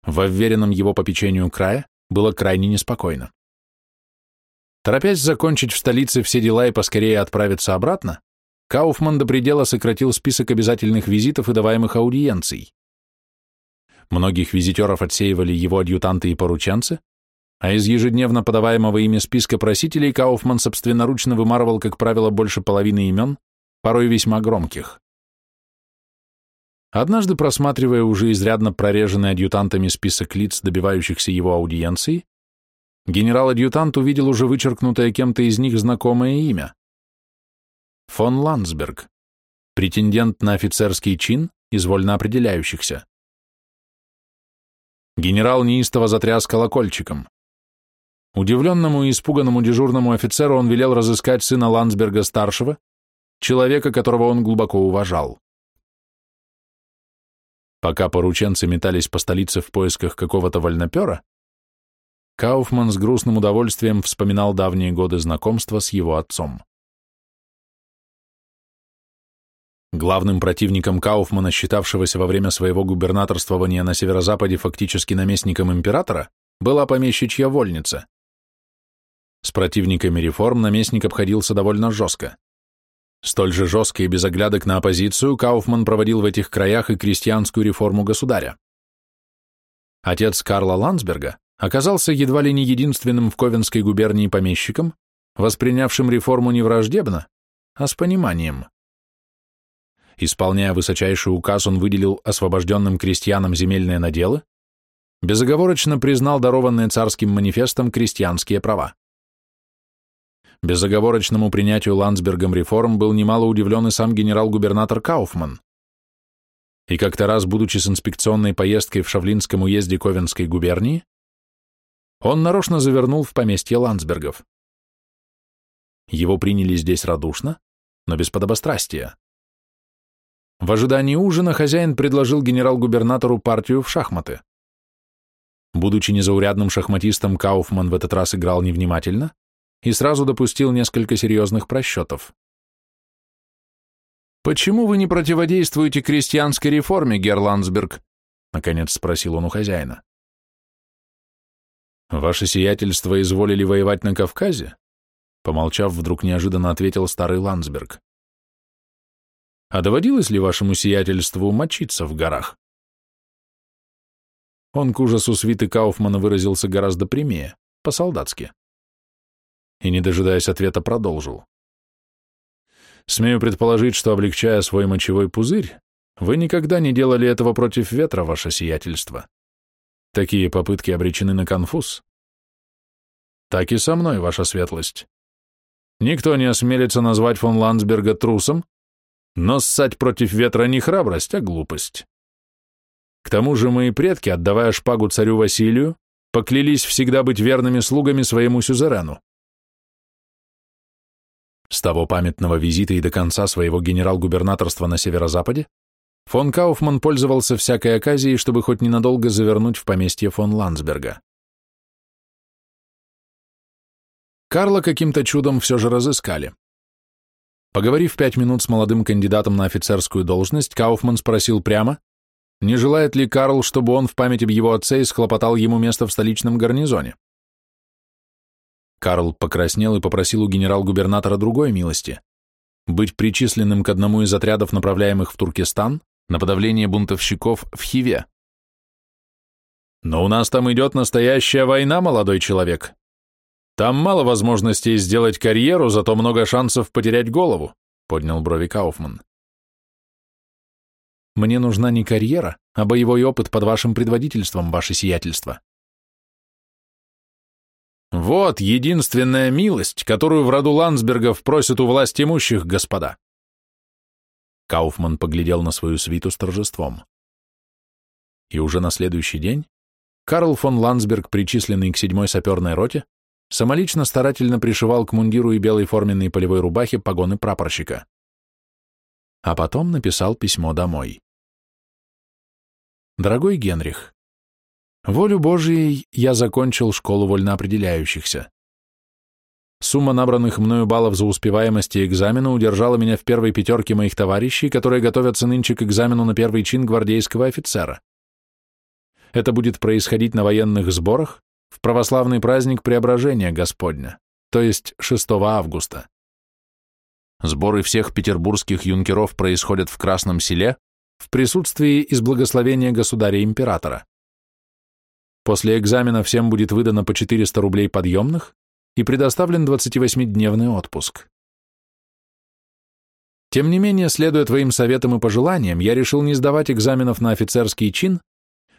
В вверенном его попечению края было крайне неспокойно. Торопясь закончить в столице все дела и поскорее отправиться обратно, Кауфман до предела сократил список обязательных визитов и даваемых аудиенций. Многих визитеров отсеивали его адъютанты и порученцы, а из ежедневно подаваемого ими списка просителей Кауфман собственноручно вымарывал, как правило, больше половины имен, порой весьма громких. Однажды, просматривая уже изрядно прореженный адъютантами список лиц, добивающихся его аудиенции, генерал-адъютант увидел уже вычеркнутое кем-то из них знакомое имя. Фон Ландсберг, претендент на офицерский чин из вольно определяющихся. Генерал неистово затряс колокольчиком. Удивленному и испуганному дежурному офицеру он велел разыскать сына Ландсберга-старшего, человека, которого он глубоко уважал. Пока порученцы метались по столице в поисках какого-то вольнопера, Кауфман с грустным удовольствием вспоминал давние годы знакомства с его отцом. Главным противником Кауфмана, считавшегося во время своего губернаторствования на северо-западе фактически наместником императора, была помещичья вольница. С противниками реформ наместник обходился довольно жестко. Столь же жестко и без оглядок на оппозицию Кауфман проводил в этих краях и крестьянскую реформу государя. Отец Карла Ландсберга оказался едва ли не единственным в Ковенской губернии помещиком, воспринявшим реформу не враждебно, а с пониманием. Исполняя высочайший указ, он выделил освобожденным крестьянам земельные наделы, безоговорочно признал дарованные царским манифестом крестьянские права. Безоговорочному принятию Ландсбергом реформ был немало удивлен и сам генерал-губернатор Кауфман. И как-то раз, будучи с инспекционной поездкой в Шавлинском уезде Ковенской губернии, он нарочно завернул в поместье Ландсбергов. Его приняли здесь радушно, но без подобострастия. В ожидании ужина хозяин предложил генерал-губернатору партию в шахматы. Будучи незаурядным шахматистом, Кауфман в этот раз играл невнимательно и сразу допустил несколько серьезных просчетов. «Почему вы не противодействуете крестьянской реформе, Герландсберг?» — наконец спросил он у хозяина. «Ваше сиятельство изволили воевать на Кавказе?» Помолчав, вдруг неожиданно ответил старый Ландсберг. «А доводилось ли вашему сиятельству мочиться в горах?» Он к ужасу свиты Кауфмана выразился гораздо прямее, по-солдатски. И, не дожидаясь ответа, продолжил. «Смею предположить, что, облегчая свой мочевой пузырь, вы никогда не делали этого против ветра, ваше сиятельство. Такие попытки обречены на конфуз. Так и со мной, ваша светлость. Никто не осмелится назвать фон Ландсберга трусом, но ссать против ветра не храбрость, а глупость. К тому же мои предки, отдавая шпагу царю Василию, поклялись всегда быть верными слугами своему сюзерену. С того памятного визита и до конца своего генерал-губернаторства на северо-западе фон Кауфман пользовался всякой оказией, чтобы хоть ненадолго завернуть в поместье фон Ландсберга. Карла каким-то чудом все же разыскали. Поговорив пять минут с молодым кандидатом на офицерскую должность, Кауфман спросил прямо, не желает ли Карл, чтобы он в память об его отце исхлопотал ему место в столичном гарнизоне? Карл покраснел и попросил у генерал-губернатора другой милости – быть причисленным к одному из отрядов, направляемых в Туркестан, на подавление бунтовщиков в Хиве. «Но у нас там идет настоящая война, молодой человек. Там мало возможностей сделать карьеру, зато много шансов потерять голову», – поднял брови Кауфман. Мне нужна не карьера, а боевой опыт под вашим предводительством, ваше сиятельство. Вот единственная милость, которую в роду Ландсбергов просят у власть имущих, господа. Кауфман поглядел на свою свиту с торжеством. И уже на следующий день Карл фон Ландсберг, причисленный к седьмой саперной роте, самолично старательно пришивал к мундиру и белой форменной полевой рубахе погоны прапорщика. А потом написал письмо домой. Дорогой Генрих, волю Божией я закончил школу вольноопределяющихся. Сумма набранных мною баллов за успеваемость и экзамена удержала меня в первой пятерке моих товарищей, которые готовятся нынче к экзамену на первый чин гвардейского офицера. Это будет происходить на военных сборах в православный праздник Преображения Господня, то есть 6 августа. Сборы всех петербургских юнкеров происходят в Красном селе в присутствии из благословения государя-императора. После экзамена всем будет выдано по 400 рублей подъемных и предоставлен 28-дневный отпуск. Тем не менее, следуя твоим советам и пожеланиям, я решил не сдавать экзаменов на офицерский чин,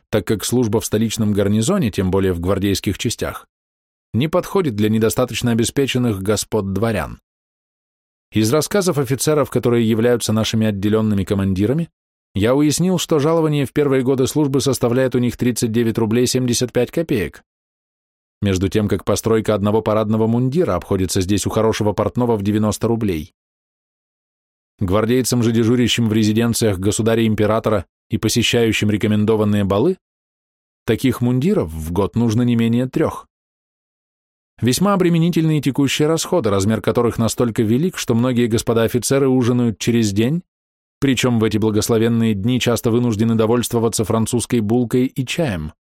так как служба в столичном гарнизоне, тем более в гвардейских частях, не подходит для недостаточно обеспеченных господ дворян. Из рассказов офицеров, которые являются нашими отделенными командирами, я уяснил, что жалование в первые годы службы составляет у них 39 рублей 75 копеек. Между тем, как постройка одного парадного мундира обходится здесь у хорошего портного в 90 рублей. Гвардейцам же, дежурящим в резиденциях государя-императора и посещающим рекомендованные балы, таких мундиров в год нужно не менее трех. Весьма обременительные текущие расходы, размер которых настолько велик, что многие господа офицеры ужинают через день, причем в эти благословенные дни часто вынуждены довольствоваться французской булкой и чаем.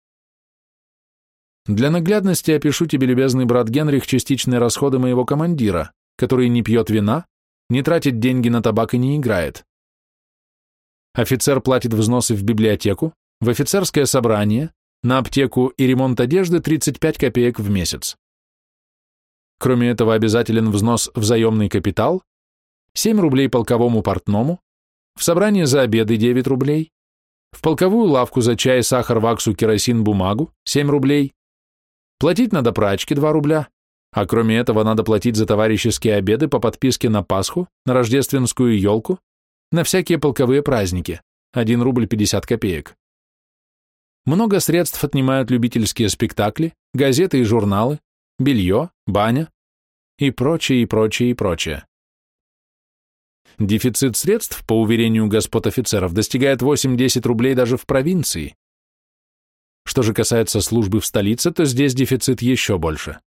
Для наглядности опишу тебе, любезный брат Генрих, частичные расходы моего командира, который не пьет вина, не тратит деньги на табак и не играет. Офицер платит взносы в библиотеку, в офицерское собрание, на аптеку и ремонт одежды 35 копеек в месяц. Кроме этого обязателен взнос в заемный капитал, 7 рублей полковому портному, в собрание за обеды 9 рублей, в полковую лавку за чай, сахар, ваксу, керосин, бумагу 7 рублей, платить надо прачке 2 рубля, А кроме этого надо платить за товарищеские обеды по подписке на Пасху, на рождественскую елку, на всякие полковые праздники. 1 рубль 50 копеек. Много средств отнимают любительские спектакли, газеты и журналы, белье, баня и прочее, и прочее, и прочее. Дефицит средств, по уверению господ офицеров, достигает 8-10 рублей даже в провинции. Что же касается службы в столице, то здесь дефицит еще больше.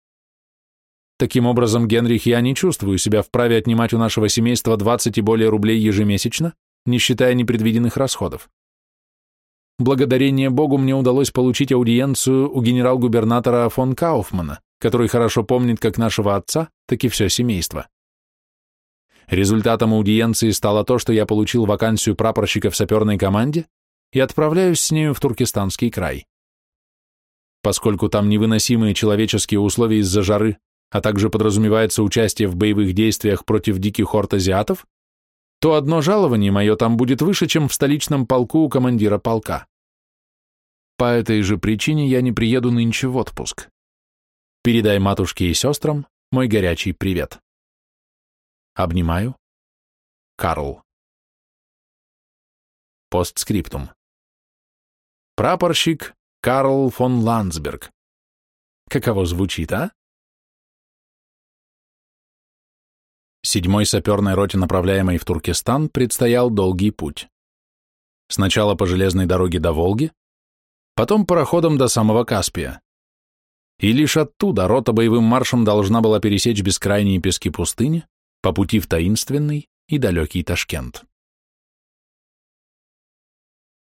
Таким образом, Генрих, я не чувствую себя вправе отнимать у нашего семейства 20 и более рублей ежемесячно, не считая непредвиденных расходов. Благодарение Богу мне удалось получить аудиенцию у генерал-губернатора фон Кауфмана, который хорошо помнит как нашего отца, так и все семейство. Результатом аудиенции стало то, что я получил вакансию прапорщика в саперной команде и отправляюсь с нею в Туркестанский край. Поскольку там невыносимые человеческие условия из-за жары, а также подразумевается участие в боевых действиях против диких орд азиатов, то одно жалование мое там будет выше, чем в столичном полку у командира полка. По этой же причине я не приеду нынче в отпуск. Передай матушке и сестрам мой горячий привет. Обнимаю. Карл. Постскриптум. Прапорщик Карл фон Ландсберг. Каково звучит, а? Седьмой саперной роте, направляемой в Туркестан, предстоял долгий путь. Сначала по железной дороге до Волги, потом пароходом до самого Каспия. И лишь оттуда рота боевым маршем должна была пересечь бескрайние пески пустыни по пути в таинственный и далекий Ташкент.